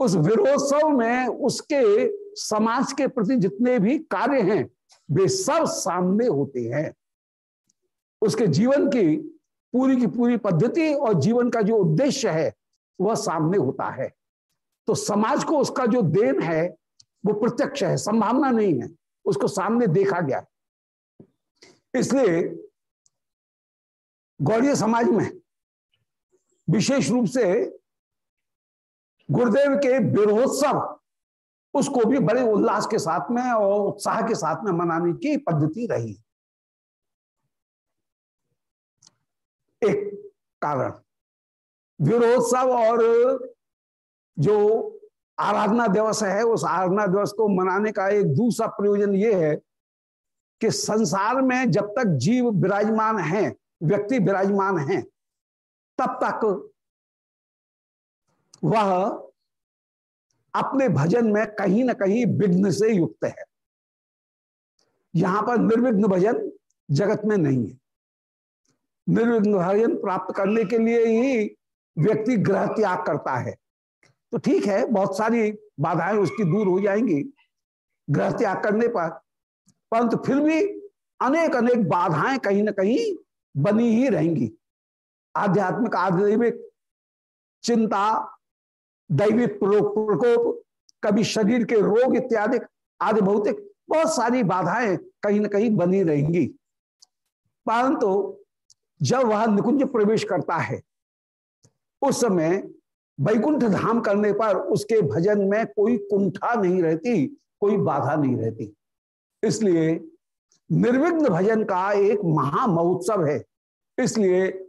उस विरोत्सव में उसके समाज के प्रति जितने भी कार्य हैं, वे सब सामने होते हैं। उसके जीवन की पूरी की पूरी पद्धति और जीवन का जो उद्देश्य है, वह सामने होता है। तो समाज को उसका जो देन है, वो प्रत्यक्ष है, संभावना नहीं है, उसको सामने देखा गया। इसलिए गौड़ीय समाज में विशेष रूप से गुरुदेव के विरोत्सव उसको भी बड़े उल्लास के साथ में और उत्साह के साथ में मनाने की पद्धति रही। एक कारण विरोत्सव और जो आराधना दिवस है, उस आराधना दिवस को मनाने का एक दूसरा प्रयोजन ये है कि संसार में जब तक जीव विराजमान है, व्यक्ति विराजमान हैं तब तक वह अपने भजन में कहीं ना कहीं विघ्न से युक्त है। यहाँ पर निर्विघ्न भजन जगत में नहीं है। निर्विघ्न भजन प्राप्त करने के लिए ही व्यक्ति ग्रह त्याग करता है। तो ठीक है, बहुत सारी बाधाएँ उसकी दूर हो जाएँगी ग्रह त्याग करने पर, परंतु फिर भी अनेक अनेक बाधाएँ कहीं ना कहीं बनी ही रहेंगी। आध्यात्मिक आध्यात्मिक चिंता, दैविक प्रकोप, कभी शरीर के रोग इत्यादि आदि भौतिक बहुत सारी बाधाएँ कहीं ना कहीं बनी रहेंगी। परंतु तो जब वह निकुंज प्रवेश करता है, उस समय वैकुंठ धाम करने पर उसके भजन में कोई कुंठा नहीं रहती, कोई बाधा नहीं रहती। इसलिए निर्विघ्न भजन का एक महा महोत्सव है। इसलिए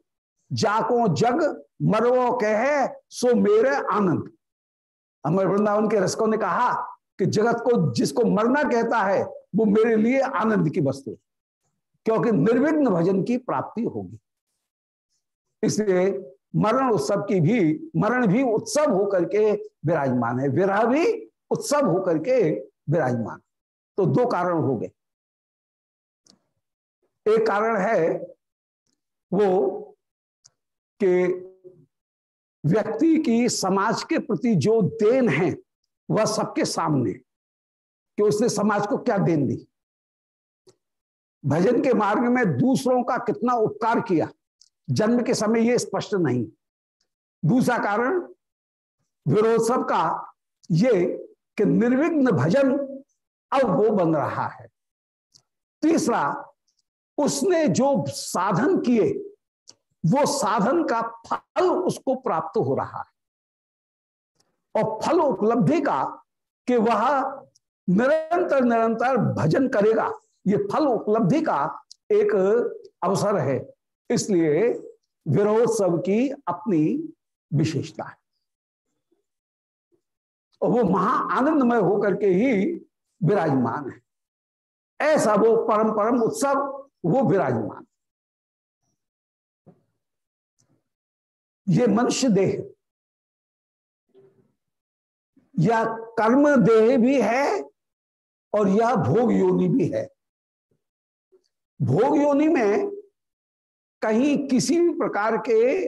जाको जग मरवो कहे, सो मेरे आनंद। अमर वृंदावन के रसकों ने कहा कि जगत को जिसको मरना कहता है, वो मेरे लिए आनंद की वस्तु क्योंकि निर्विघ्न भजन की प्राप्ति होगी। इसलिए मरण उत्सव की भी, मरण भी उत्सव होकर के विराजमान है, विरह भी उत्सव होकर के विराजमान। तो दो कारण हो गए। एक कारण है, वो कि व्यक्ति की, समाज के प्रति जो देन है, वह सबके सामने। कि उसने समाज को क्या देन दी? भजन के मार्ग में दूसरों का कितना उपकार किया? जन्म के समय यह स्पष्ट नहीं। दूसरा कारण विरोत्सव का ये कि निर्विघ्न भजन अब वो बन रहा है। तीसरा, उसने जो साधन किए वो साधन का फल उसको प्राप्त हो रहा है। और फल उपलब्धि का कि वह निरंतर निरंतर भजन करेगा, ये फल उपलब्धि का एक अवसर है। इसलिए विरोत्सव की अपनी विशेषता है। और वो महा आनंदमय होकर के ही विराजमान है। ऐसा वो परम परम उत्सव, वो विराजमान ये मनुष्य देह। या कर्म देह भी है और यह भोग योनि भी है। भोग योनि में कहीं किसी भी प्रकार के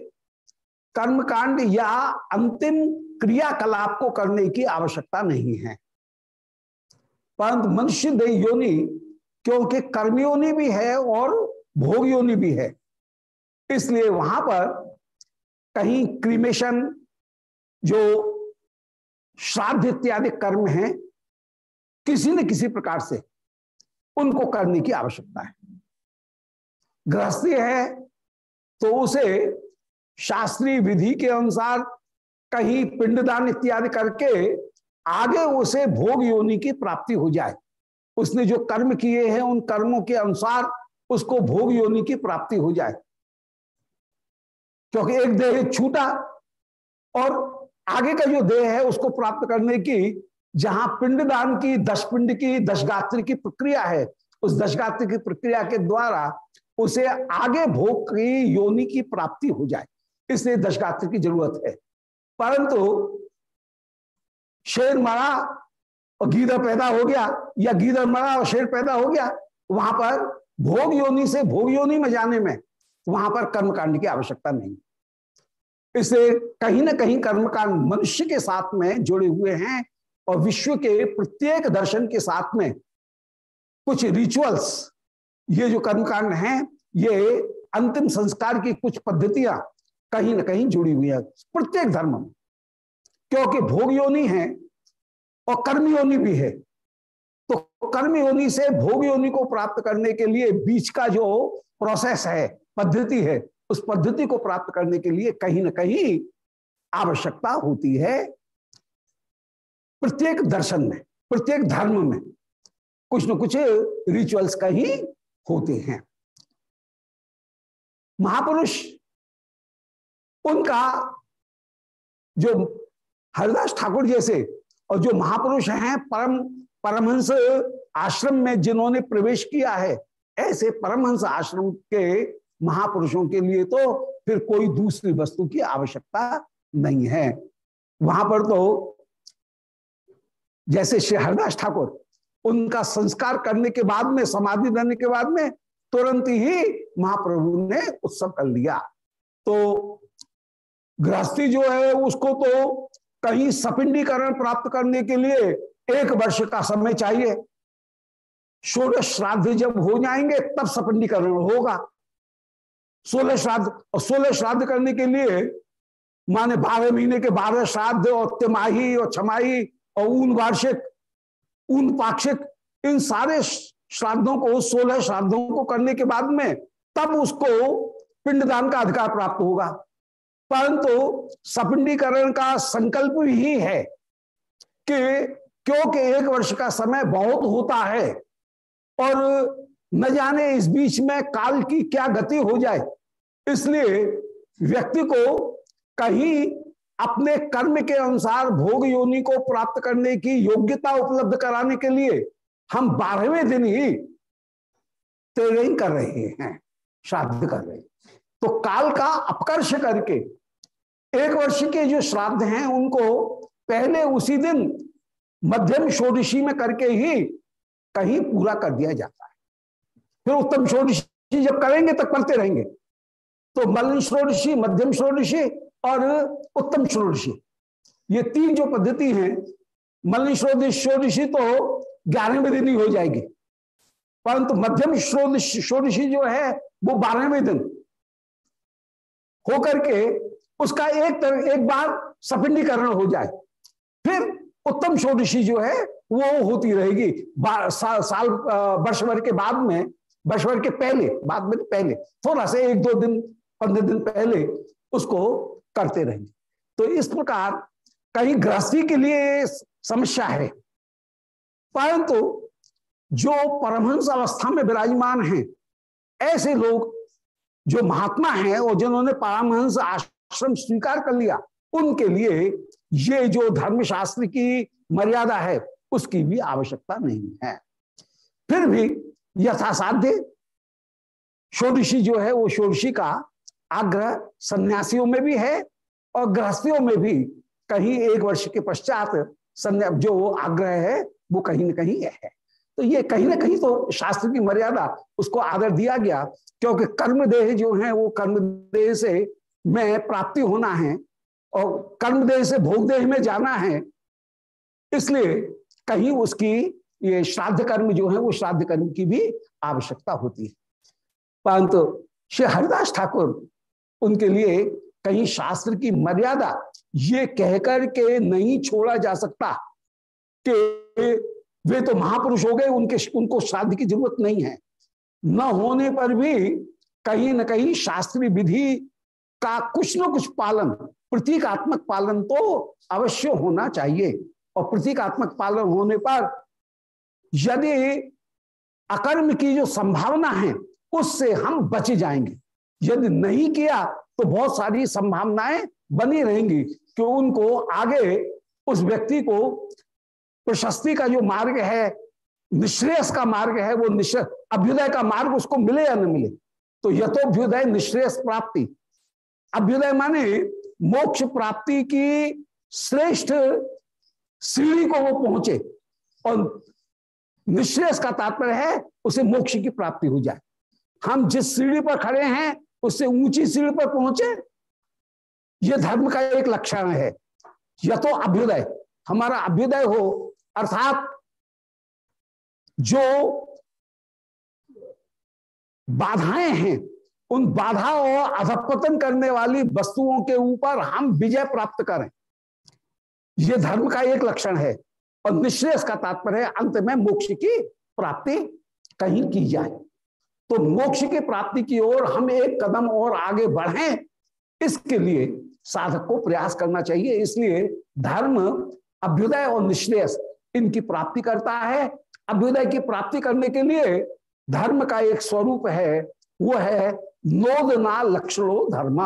कर्मकांड या अंतिम क्रियाकलाप को करने की आवश्यकता नहीं है। परंतु मनुष्य देह योनि क्योंकि कर्मयोनि भी है और भोग योनि भी है, इसलिए वहाँ पर कहीं क्रीमेशन जो श्राद्ध इत्यादि कर्म है, किसी न किसी प्रकार से उनको करने की आवश्यकता है। गृहस्थी है तो उसे शास्त्रीय विधि के अनुसार कहीं पिंडदान इत्यादि करके आगे उसे भोग योनि की प्राप्ति हो जाए। उसने जो कर्म किए हैं, उन कर्मों के अनुसार उसको भोग योनि की प्राप्ति हो जाए। क्योंकि एक देह छूटा और आगे का जो देह है उसको प्राप्त करने की, जहाँ पिंडदान की दश पिंड की, दशगात्र की प्रक्रिया है, उस दशगात्र की प्रक्रिया के द्वारा उसे आगे भोग की योनि की प्राप्ति हो जाए। इसलिए दशगात्र की ज़रूरत है। परंतु शेर मरा और गीदर पैदा हो गया, या गीदर मरा और शेर पैदा हो गया, वहाँ पर भोग योनि से भोग योनि में जाने में वहाँ पर कर्मकांड की आवश्यकता नहीं। इससे कहीं ना कहीं कर्मकांड मनुष्य के साथ में जुड़े हुए हैं और विश्व के प्रत्येक दर्शन के साथ में कुछ रिचुअल्स ये जो कर्मकांड हैं, ये अंतिम संस्कार की कुछ पद्धतियाँ कहीं ना कहीं जुड़ी हुई है प्रत्येक धर्म में। क्योंकि भोग योनि है और कर्म योनि भी है। कर्म योनि से भोग योनि को प्राप्त करने के लिए बीच का जो प्रोसेस है, पद्धति है, उस पद्धति को प्राप्त करने के लिए कहीं ना कहीं आवश्यकता होती है प्रत्येक दर्शन में, प्रत्येक धर्म में। कुछ न कुछ रिचुअल्स कहीं होते हैं। महापुरुष, उनका जो हरिदास ठाकुर जैसे और जो महापुरुष हैं, परम परमहंस आश्रम में जिन्होंने प्रवेश किया है, ऐसे परमहंस आश्रम के महापुरुषों के लिए तो फिर कोई दूसरी वस्तु की आवश्यकता नहीं है। वहाँ पर तो जैसे श्री हरिदास ठाकुर, उनका संस्कार करने के बाद में, समाधि देने के बाद में तुरंत ही महाप्रभु ने उत्सव कर लिया। तो गृहस्थी जो है, उसको तो कहीं सपिंडीकरण प्राप्त करने के लिए एक वर्ष का समय चाहिए। सोलह श्राद्ध जब हो जाएँगे, तब सपिंडीकरण होगा। सोलह श्राद्ध, और सोलह श्राद्ध करने के लिए माने बारह महीने के बारह श्राद्ध, और तिमाही, और छमाही, और ऊन वार्षिक, ऊन पाक्षिक, इन सारे श्राद्धों को, सोलह श्राद्धों को करने के बाद में, तब उसको पिंडदान का अधिकार प्राप्त होगा। परंतु सपिंडीकरण का संकल्प ही है कि क्योंकि एक वर्ष का समय बहुत होता है और न जाने इस बीच में काल की क्या गति हो जाए। इसलिए व्यक्ति को कहीं अपने कर्म के अनुसार भोग योनि को प्राप्त करने की योग्यता उपलब्ध कराने के लिए हम बारहवें दिन ही तेरह कर रहे हैं, श्राद्ध कर रहे हैं। तो काल का अपकर्ष करके एक वर्ष के जो श्राद्ध हैं, उनको पहले उसी दिन मध्यम षोडशी में करके ही कहीं पूरा कर दिया जाता है। फिर उत्तम षोडशी जब करेंगे तब करते रहेंगे। तो मल षोडशी, मध्यम षोडशी और उत्तम षोडशी, ये तीन जो पद्धति है, मल षोडशी तो ग्यारहवें दिन ही हो जाएगी। परंतु मध्यम षोडशी जो है, वो बारहवें दिन होकर के उसका एक तरह एक बार सपिंडीकरण हो जाए। फिर उत्तम षोडशी जो है वो होती रहेगी। सा, साल वर्ष भर के बाद में वर्ष भर के पहले बाद में पहले थोड़ा सा एक दो दिन पंद्रह दिन पहले उसको करते रहेंगे। तो इस प्रकार कहीं गृहस्थी के लिए समस्या है। परंतु जो परमहंस अवस्था में विराजमान हैं ऐसे लोग जो महात्मा हैं और जिन्होंने परमहंस आश्रम स्वीकार कर लिया उनके लिए ये जो धर्मशास्त्र की मर्यादा है, उसकी भी आवश्यकता नहीं है। फिर भी यथासाध्य षोडशी जो है, वो षोडशी का आग्रह सन्यासियों में भी है और गृहस्थियों में भी कहीं एक वर्ष के पश्चात जो आग्रह है, वो कहीं ना कहीं है। तो ये कहीं ना कहीं तो शास्त्र की मर्यादा, उसको आदर दिया गया, क्योंकि कर्म देह जो है, वो कर्म देह से में प्राप्ति होना है और कर्म देह से भोग देह में जाना है। इसलिए कहीं उसकी ये श्राद्ध कर्म जो है, वो श्राद्ध कर्म की भी आवश्यकता होती है। परंतु श्री हरिदास ठाकुर उनके लिए कहीं शास्त्र की मर्यादा ये कहकर के नहीं छोड़ा जा सकता कि वे तो महापुरुष हो गए, उनके, उनको श्राद्ध की ज़रूरत नहीं है। न होने पर भी कहीं न कहीं शास्त्रीय विधि का कुछ न कुछ पालन प्रतीकात्मक पालन तो अवश्य होना चाहिए। और प्रतीकात्मक पालन होने पर यदि अकर्म की जो संभावना है, उससे हम बच जाएँगे। यदि नहीं किया तो बहुत सारी संभावनाएँ बनी रहेंगी कि उनको आगे उस व्यक्ति को प्रशस्ति का जो मार्ग है, निश्रेयस का मार्ग है, वो निश्चय अभ्युदय का मार्ग उसको मिले या न मिले। तो यथोभ्युदय निश्रेयस प्राप्ति। अभ्युदय माने मोक्ष प्राप्ति की श्रेष्ठ सीढ़ी को वो पहुँचे और निश्रेयस का तात्पर्य है, उसे मोक्ष की प्राप्ति हो जाए। हम जिस सीढ़ी पर खड़े हैं, उससे ऊँची सीढ़ी पर पहुँचे यह धर्म का एक लक्षण है। यह तो अभ्युदय, हमारा अभ्युदय हो, अर्थात जो बाधाएँ हैं उन बाधा और अधपतन करने वाली वस्तुओं के ऊपर हम विजय प्राप्त करें। यह धर्म का एक लक्षण है और निश्रेष का तात्पर्य अंत में मोक्ष की प्राप्ति कहीं की जाए। तो मोक्ष की प्राप्ति की ओर हम एक कदम और आगे बढ़ें, इसके लिए साधक को प्रयास करना चाहिए। इसलिए धर्म अभ्युदय और निश्रेयस, इनकी प्राप्ति करता है। अभ्युदय की प्राप्ति करने के लिए धर्म का एक स्वरूप है वो है नोदना लक्षणो धर्म।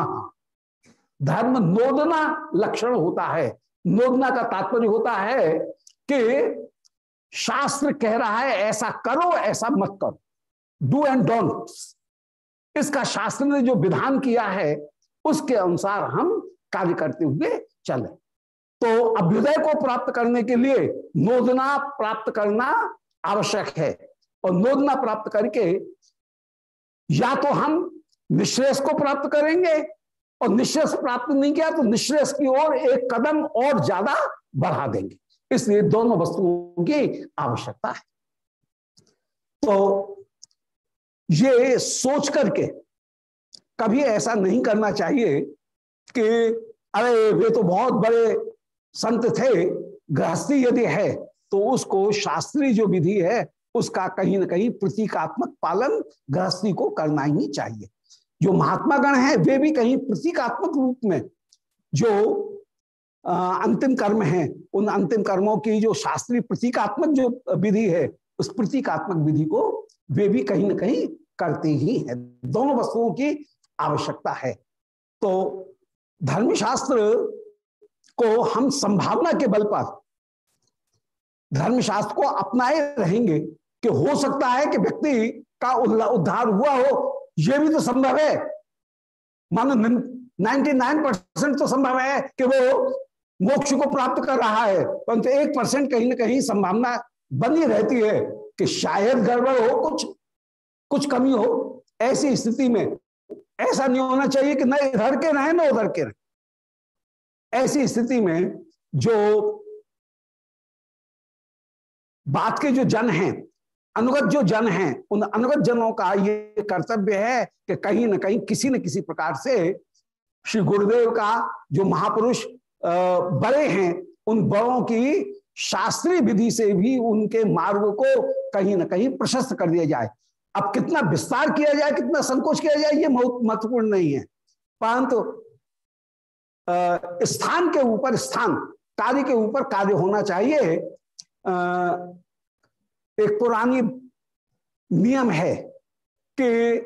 धर्म नोदना लक्षण होता है। नोदना का तात्पर्य होता है कि शास्त्र कह रहा है, ऐसा करो, ऐसा मत करो। डू एंड डोंट इसका शास्त्र ने जो विधान किया है, उसके अनुसार हम कार्य करते हुए चले। तो अभ्युदय को प्राप्त करने के लिए नोदना प्राप्त करना आवश्यक है। और नोदना प्राप्त करके या तो हम निश्रेष को प्राप्त करेंगे और निश्रेष प्राप्त नहीं किया तो निश्रेष की ओर एक कदम और ज़्यादा बढ़ा देंगे। इसलिए दोनों वस्तुओं की आवश्यकता है। तो ये सोच करके कभी ऐसा नहीं करना चाहिए कि अरे वे तो बहुत बड़े संत थे, गृहस्थी यदि है तो उसको शास्त्रीय जो विधि है उसका कहीं ना कहीं प्रतीकात्मक पालन गृहस्थी को करना ही चाहिए। जो महात्मा गण है, वे भी कहीं प्रतीकात्मक रूप में जो अंतिम कर्म है, उन अंतिम कर्मों की जो शास्त्रीय प्रतीकात्मक जो विधि है, उस प्रतीकात्मक विधि को वे भी कहीं ना कहीं करते ही है। दोनों वस्तुओं की आवश्यकता है। तो धर्मशास्त्र को हम संभावना के बल पर, धर्मशास्त्र को अपनाए रहेंगे कि हो सकता है कि व्यक्ति का उद्धार हुआ हो यह भी तो संभव है। मानो 99 परसेंट तो संभव है कि वो मोक्ष को प्राप्त कर रहा है, परंतु एक परसेंट कहीं ना कहीं संभावना बनी रहती है कि शायद गड़बड़ हो, कुछ कुछ कमी हो। ऐसी स्थिति में ऐसा नहीं होना चाहिए कि न इधर के रहे, न उधर के रहे। ऐसी स्थिति में जो बात के जो जन हैं अनुगत जो जन हैं, उन अनुगत जनों का ये कर्तव्य है कि कहीं ना कहीं किसी न किसी प्रकार से श्री गुरुदेव का जो महापुरुष बड़े हैं, उन बड़ों की शास्त्रीय विधि से भी उनके मार्ग को कहीं ना कहीं प्रशस्त कर दिया जाए। अब कितना विस्तार किया जाए, कितना संकोच किया जाए, ये महत्वपूर्ण नहीं है। परंतु स्थान के ऊपर स्थान, कार्य के ऊपर कार्य होना चाहिए। एक पुरानी नियम है कि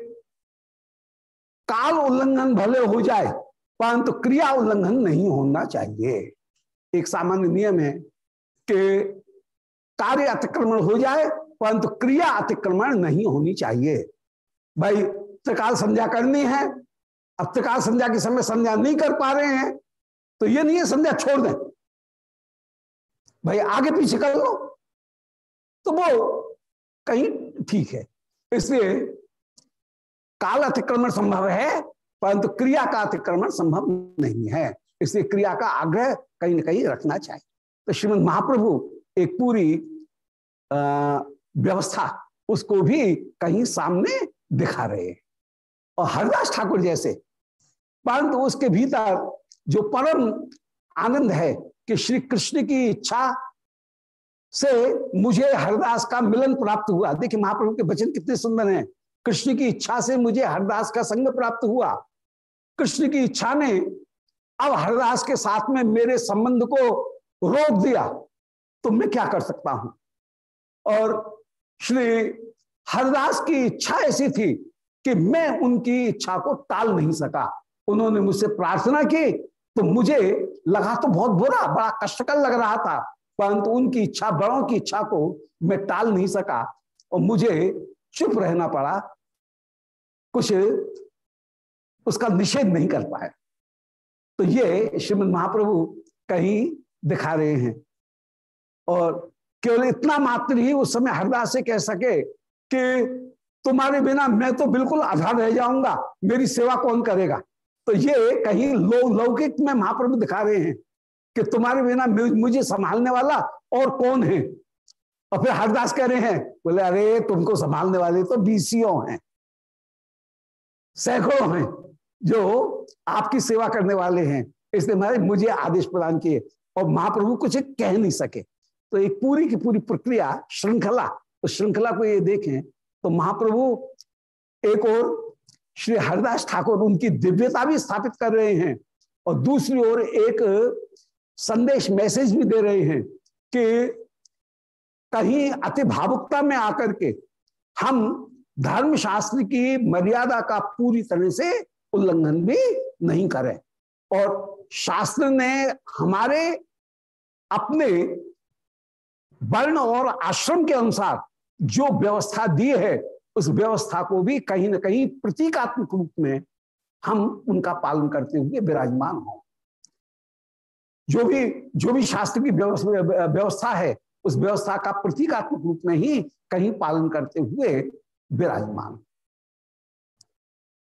काल उल्लंघन भले हो जाए, परंतु क्रिया उल्लंघन नहीं होना चाहिए। एक सामान्य नियम है कि कार्य अतिक्रमण हो जाए, परंतु क्रिया अतिक्रमण नहीं होनी चाहिए। भाई, त्रिकाल संध्या करनी है, अब त्रिकाल संध्या के समय संध्या नहीं कर पा रहे हैं तो ये नहीं है संध्या छोड़ दें। भाई, आगे पीछे कर लो। तो वो कहीं ठीक है। इसलिए काल अतिक्रमण संभव है, परंतु क्रिया का अतिक्रमण संभव नहीं है। इसलिए क्रिया का आग्रह कहीं ना कहीं रखना चाहिए। तो श्रीमद महाप्रभु एक पूरी व्यवस्था उसको भी कहीं सामने दिखा रहे हैं। और हरदास ठाकुर जैसे, परंतु उसके भीतर जो परम आनंद है कि श्री कृष्ण की इच्छा से मुझे हरदास का मिलन प्राप्त हुआ। देखिए, महाप्रभु के वचन कितने सुंदर हैं। कृष्ण की इच्छा से मुझे हरदास का संग प्राप्त हुआ। कृष्ण की इच्छा ने अब हरदास के साथ में मेरे संबंध को रोक दिया। तो मैं क्या कर सकता हूँ? और श्री हरदास की इच्छा ऐसी थी कि मैं उनकी इच्छा को टाल नहीं सका। उन्होंने मुझसे प्रार्थना की तो मुझे लगा तो बहुत बुरा, बड़ा कष्टकर लग रहा था। परंतु उनकी इच्छा, बड़ों की इच्छा को मैं टाल नहीं सका और मुझे चुप रहना पड़ा। कुछ उसका निषेध नहीं कर पाए। तो ये श्रीमद महाप्रभु कहीं दिखा रहे हैं। और केवल इतना मात्र ही उस समय हरदास से कह सके कि तुम्हारे बिना मैं तो बिल्कुल आधार रह जाऊँगा, मेरी सेवा कौन करेगा? तो ये कहीं लो, लौकिक में महाप्रभु दिखा रहे हैं। कि तुम्हारे बिना मुझे संभालने वाला और कौन है? और फिर हरदास कह रहे हैं, बोले, अरे, तुमको संभालने वाले तो बीसीओ हैं। सैकड़ों हैं जो आपकी सेवा करने वाले हैं। इसलिए मैं, मुझे आदेश प्रदान किए और महाप्रभु कुछ कह नहीं सके। तो एक पूरी की पूरी प्रक्रिया श्रृंखला तो श्रृंखला को ये देखें तो महाप्रभु एक और श्री हरिदास ठाकुर उनकी दिव्यता भी स्थापित कर रहे हैं और दूसरी ओर एक संदेश मैसेज भी दे रहे हैं कि कहीं अति भावुकता में आकर के हम धर्मशास्त्र की मर्यादा का पूरी तरह से उल्लंघन भी नहीं करें। और शास्त्र ने हमारे अपने वर्ण और आश्रम के अनुसार जो व्यवस्था दी है, उस व्यवस्था को भी कहीं ना कहीं प्रतीकात्मक रूप में हम उनका पालन करते हुए विराजमान हो। जो भी जो भी शास्त्र की व्यवस्था है, उस व्यवस्था का प्रतीकात्मक रूप में ही कहीं पालन करते हुए विराजमान।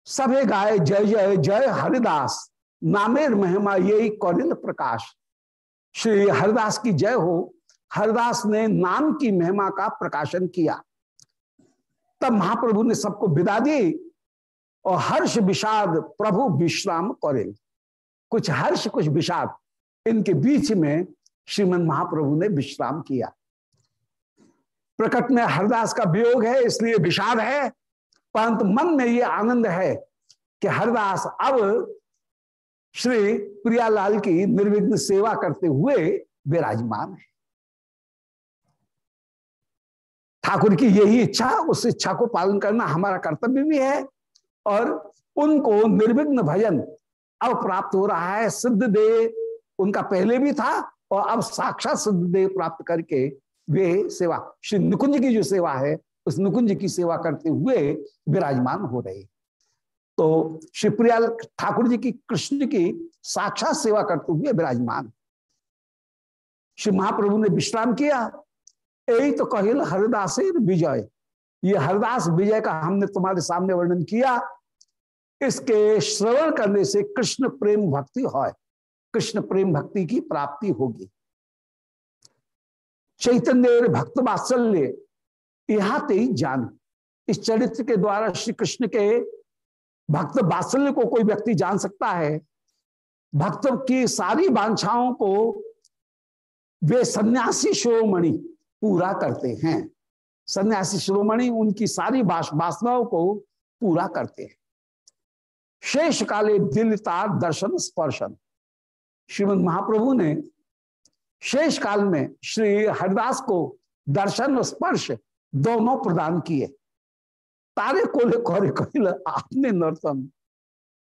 सभे गाय जय जय जय हरिदास नामेर महिमा यही कौरिल प्रकाश। श्री हरिदास की जय हो, हरिदास ने नाम की महिमा का प्रकाशन किया। तब महाप्रभु ने सबको विदा दी और हर्ष विषाद प्रभु विश्राम कौरिल कुछ हर्ष, कुछ विषाद इनके बीच में श्रीमद महाप्रभु ने विश्राम किया। प्रकट में हरदास का वियोग है, इसलिए विषाद है। परंतु मन में ये आनंद है कि हरदास अब श्री प्रियालाल की निर्विघ्न सेवा करते हुए विराजमान है। ठाकुर की यही इच्छा, उस इच्छा को पालन करना हमारा कर्तव्य भी है और उनको निर्विघ्न भजन अब प्राप्त हो रहा है। सिद्ध दे उनका पहले भी था और अब साक्षात सिद्ध दे प्राप्त करके वे सेवा, श्री निकुंज की जो सेवा है, उस नुकुंज की सेवा करते हुए विराजमान हो रहे। तो शिवप्रियाल ठाकुर जी की, कृष्ण की साक्षात सेवा करते हुए विराजमान। श्री महाप्रभु ने विश्राम किया। यही तो कहिल हरिदास विजय। ये हरिदास विजय का हमने तुम्हारे सामने वर्णन किया। इसके श्रवण करने से कृष्ण प्रेम भक्ति हो कृष्ण प्रेम भक्ति की प्राप्ति होगी। चैतन्य भक्त वात्सल्य यहा ही जान इस चरित्र के द्वारा श्री कृष्ण के भक्त वात्सल्य को कोई व्यक्ति जान सकता है। भक्त की सारी वांछाओं को वे सन्यासी शिरोमणि पूरा करते हैं। सन्यासी शिरोमणि उनकी सारी वासनाओं को पूरा करते हैं। शेष काले दिलता दर्शन स्पर्शन। श्रीमद महाप्रभु ने शेष काल में श्री हरिदास को दर्शन और स्पर्श दोनों प्रदान किए। तारे कोले कोरे कोल आपने नर्तन।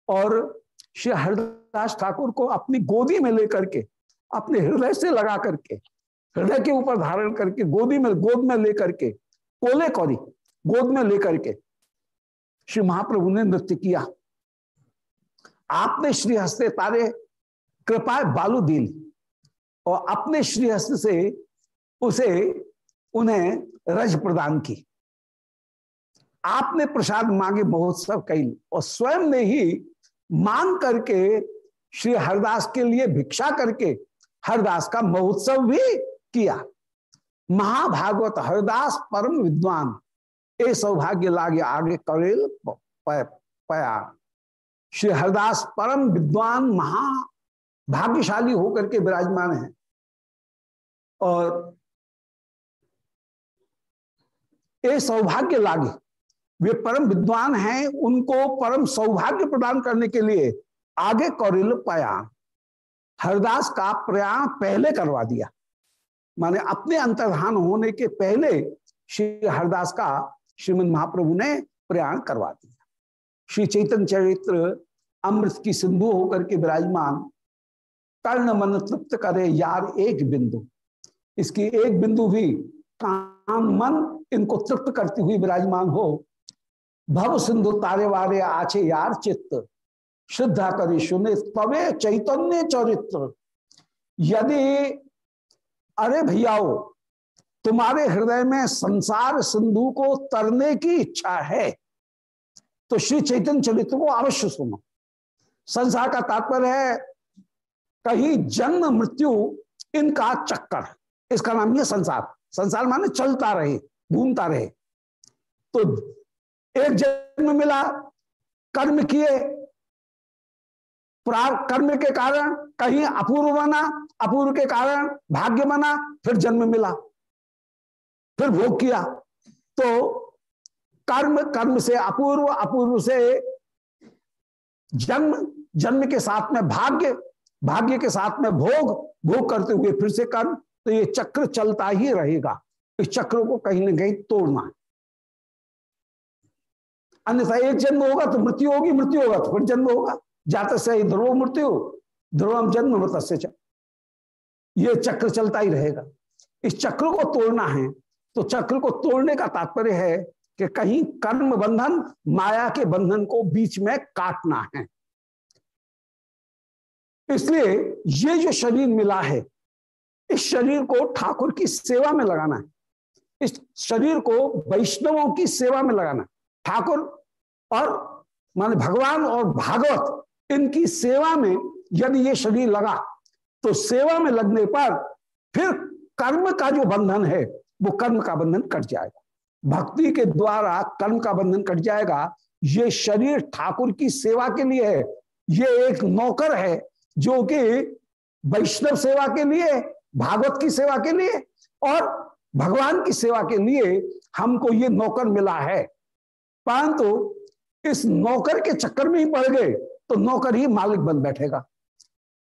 और श्री हरिदास ठाकुर को अपनी गोदी में लेकर के, अपने हृदय से लगा करके, हृदय के ऊपर धारण करके गोदी में, गोद में लेकर के, कोले कौरी, गोद में लेकर के श्री महाप्रभु ने नृत्य किया। आपने श्री हस्ते तारे कृपा बालू दीन। और अपने श्री हस्त से उसे उन्हें रज प्रदान की। आपने प्रसाद मांगे महोत्सव कई। और स्वयं ने ही मांग करके श्री हरदास के लिए भिक्षा करके हरदास का महोत्सव भी किया। महाभागवत हरदास परम विद्वान, ए सौभाग्य लागे आगे करेल पया श्री हरदास परम विद्वान, महा भाग्यशाली होकर के विराजमान है। और ये सौभाग्य लागे, वे परम विद्वान हैं, उनको परम सौभाग्य प्रदान करने के लिए आगे कौरिल पाया। हरदास का प्रयाण पहले करवा दिया। माने अपने अंतर्धान होने के पहले श्री हरदास का श्रीमद महाप्रभु ने प्रयाण करवा दिया। श्री चैतन्य चरित्र, अमृत की सिंधु होकर के विराजमान कर्ण मन तृप्त करे यार एक बिंदु। इसकी एक बिंदु भी कान मन इनको तृप्त करती हुई विराजमान हो। भव सिंधु तारे वारे आचे यार चित्त। श्रद्धा करे सुने तवे चैतन्य चरित्र। यदि, अरे भैयाओ, तुम्हारे हृदय में संसार सिंधु को तरने की इच्छा है तो श्री चैतन्य चरित्र को अवश्य सुनो। संसार का तात्पर्य है कहीं जन्म, मृत्यु इनका चक्कर। इसका नाम है संसार। संसार माने चलता रहे, घूमता रहे। तो एक जन्म मिला, कर्म किए। कर्म के कारण कहीं अपूर्व बना, अपूर्व के कारण भाग्य बना, फिर जन्म मिला, फिर भोग किया। तो कर्म कर्म से अपूर्व अपूर्व से जन्म जन्म के साथ में भाग्य भाग्य के साथ में भोग भोग करते हुए फिर से कर्म तो ये चक्र चलता ही रहेगा। इस चक्र को कहीं ना कहीं तोड़ना है। अन्यथा एक जन्म होगा तो मृत्यु होगी, मृत्यु होगा तो फिर जन्म होगा। जाते से ही ध्रुव मृत्यु ध्रुवम जन्म मृत से ये चक्र चलता ही रहेगा। इस चक्र को तोड़ना है तो चक्र को तोड़ने का तात्पर्य है कि कहीं कर्म बंधन, माया के बंधन को बीच में काटना है। इसलिए ये जो शरीर मिला है, इस शरीर को ठाकुर की सेवा में लगाना है। इस शरीर को वैष्णवों की सेवा में लगाना ठाकुर और मान भगवान और भागवत, इनकी सेवा में यदि ये शरीर लगा तो सेवा में लगने पर फिर कर्म का जो बंधन है, वो कर्म का बंधन कट जाएगा। भक्ति के द्वारा कर्म का बंधन कट जाएगा। ये शरीर ठाकुर की सेवा के लिए है। ये एक नौकर है। जो कि वैष्णव सेवा के लिए, भागवत की सेवा के लिए और भगवान की सेवा के लिए हमको ये नौकर मिला है। परंतु इस नौकर के चक्कर में ही पड़ गए तो नौकर ही मालिक बन बैठेगा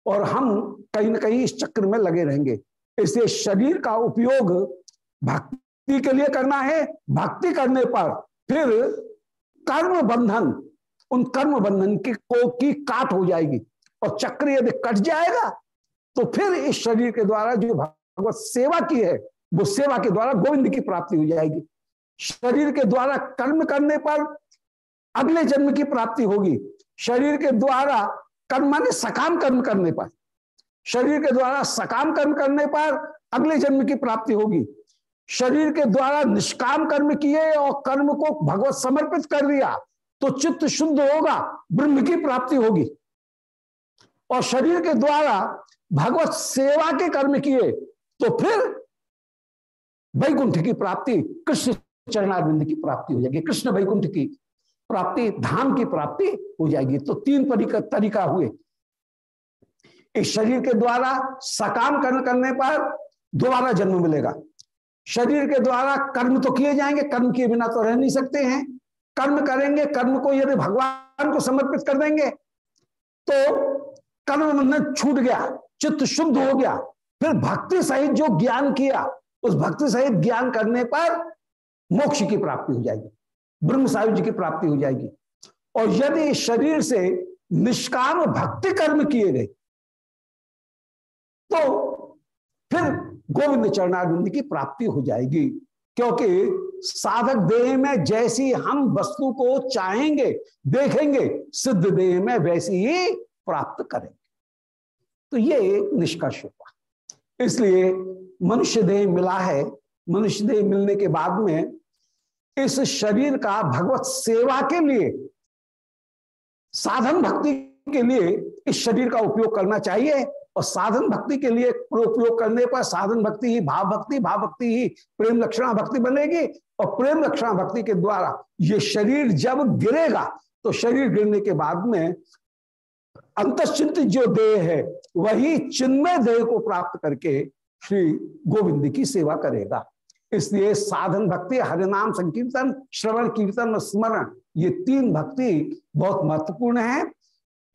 और हम कहीं ना कहीं इस चक्र में लगे रहेंगे। इसलिए शरीर का उपयोग भक्ति के लिए करना है, भक्ति करने पर फिर कर्म बंधन, उन कर्म बंधन की को की काट हो जाएगी। और चक्र यदि कट जाएगा तो फिर इस शरीर के द्वारा जो भगवत सेवा की है, वो सेवा के द्वारा गोविंद की प्राप्ति हो जाएगी। शरीर के द्वारा कर्म करने पर अगले जन्म की प्राप्ति होगी। शरीर के द्वारा कर्म माने सकाम कर्म करने पर। शरीर के द्वारा सकाम कर्म करने पर अगले जन्म की प्राप्ति होगी। शरीर के द्वारा निष्काम कर्म किए और कर्म को भगवत समर्पित कर दिया तो चित्त शुद्ध होगा, ब्रह्म की प्राप्ति होगी। और शरीर के द्वारा भगवत सेवा के कर्म किए तो फिर वैकुंठ की प्राप्ति, कृष्ण चरणारविंद की प्राप्ति हो जाएगी। कृष्ण वैकुंठ की प्राप्ति, धाम की प्राप्ति हो जाएगी। तो तीन तरीका हुए। इस शरीर के द्वारा सकाम कर्म करने पर दोबारा जन्म मिलेगा। शरीर के द्वारा कर्म तो किए जाएँगे, कर्म किए बिना तो रह नहीं सकते हैं। कर्म करेंगे, कर्म को यदि भगवान को समर्पित कर देंगे तो कर्म छूट गया, चित्त शुद्ध हो गया, फिर भक्ति सहित जो ज्ञान किया, उस भक्ति सहित ज्ञान करने पर मोक्ष की प्राप्ति हो जाएगी, ब्रह्म सायुज की प्राप्ति हो जाएगी। और यदि शरीर से निष्काम भक्ति कर्म किए गए तो फिर गोविंद चरणारिंद की प्राप्ति हो जाएगी, क्योंकि साधक देह में जैसी हम वस्तु को चाहेंगे, देखेंगे, सिद्ध देह में वैसी ही प्राप्त करेंगे। तो ये एक निष्कर्ष हुआ। इसलिए मनुष्य देह मिला है, मनुष्य देह मिलने के बाद में इस शरीर का भगवत सेवा के लिए, साधन भक्ति के लिए इस शरीर का उपयोग करना चाहिए और साधन भक्ति के लिए उपयोग करने पर साधन भक्ति ही भाव भक्ति भाव भक्ति ही प्रेम लक्षणा भक्ति बनेगी और प्रेम लक्षणा भक्ति के द्वारा ये शरीर जब गिरेगा तो शरीर गिरने के बाद में अंतश्चिंत जो देह है, वही चिन्मय देह को प्राप्त करके श्री गोविंद की सेवा करेगा। इसलिए साधन भक्ति, हरिनाम संकीर्तन, श्रवण कीर्तन स्मरण, ये तीन भक्ति बहुत महत्वपूर्ण है।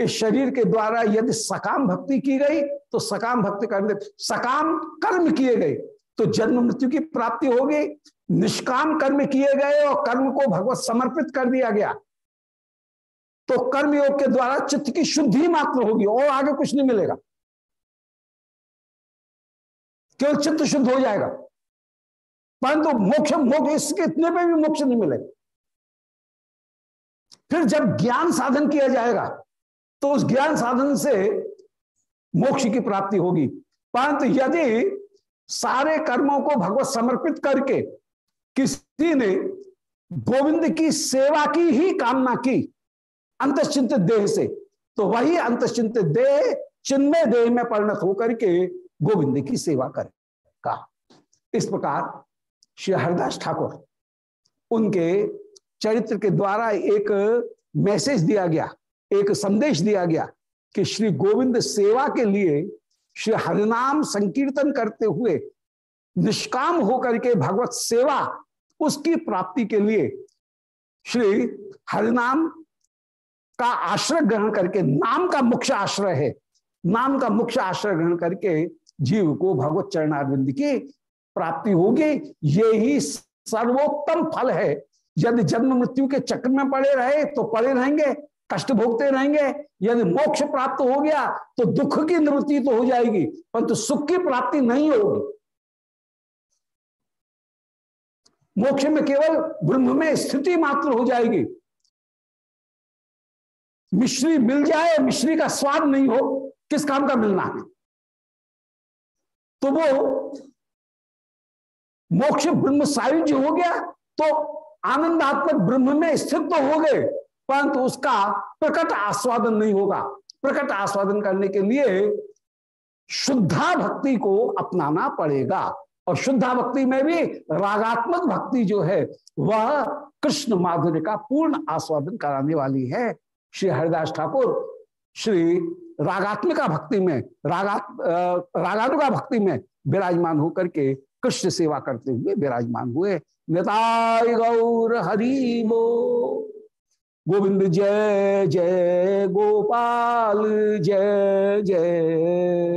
इस शरीर के द्वारा यदि सकाम भक्ति की गई तो सकाम भक्ति करने, सकाम कर्म किए गए तो जन्म मृत्यु की प्राप्ति होगी। निष्काम कर्म किए गए और कर्म को भगवत समर्पित कर दिया गया। तो कर्म योग के द्वारा चित्त की शुद्धि मात्र होगी, और आगे कुछ नहीं मिलेगा। केवल चित्त शुद्ध हो जाएगा। परंतु तो मोक्ष मोक्ष, इसके इतने पे भी मोक्ष नहीं मिलेगा। फिर जब ज्ञान साधन किया जाएगा तो उस ज्ञान साधन से मोक्ष की प्राप्ति होगी। परंतु यदि सारे कर्मों को भगवत समर्पित करके किसी ने गोविंद की सेवा की ही कामना की अंतश्चिंतित देह से। तो वही अंतश्चिंतित देह, चिन्मय देह में परिणत होकर के गोविंद की सेवा करेगा इस प्रकार श्री हरदास ठाकुर उनके चरित्र के द्वारा एक मैसेज दिया गया, एक संदेश दिया गया कि श्री गोविंद सेवा के लिए श्री हरिनाम संकीर्तन करते हुए निष्काम होकर के भगवत सेवा उसकी प्राप्ति के लिए श्री हरिनाम का आश्रय ग्रहण करके, नाम का मुख्य आश्रय है। नाम का मुख्य आश्रय ग्रहण करके जीव को भगवत चरणारविंद की प्राप्ति होगी। ये ही सर्वोत्तम फल है। यदि जन्म मृत्यु के चक्र में पड़े रहे तो पड़े रहेंगे, कष्ट भोगते रहेंगे। यदि मोक्ष प्राप्त हो गया तो दुख की निवृत्ति तो हो जाएगी, परंतु तो सुख की प्राप्ति नहीं होगी। मोक्ष में केवल ब्रह्म में स्थिति मात्र हो जाएगी। मिश्री मिल जाए, मिश्री का स्वाद नहीं हो, किस काम का मिलना? है तो वो मोक्ष ब्रह्म सायुज्य हो गया तो आनंदात्मक ब्रह्म में स्थित तो हो गए, परंतु उसका प्रकट आस्वादन नहीं होगा। प्रकट आस्वादन करने के लिए शुद्धा भक्ति को अपनाना पड़ेगा। और शुद्धा भक्ति में भी रागात्मक भक्ति जो है, वह कृष्ण माधुर्य का पूर्ण आस्वादन कराने वाली है। श्री हरिदास ठाकुर श्री रागात्मिका भक्ति में रागा रागानुगा भक्ति में विराजमान होकर के कृष्ण सेवा करते हुए विराजमान हुए। निताय गौर हरिमो गोविंद जय जय गोपाल, जय जय।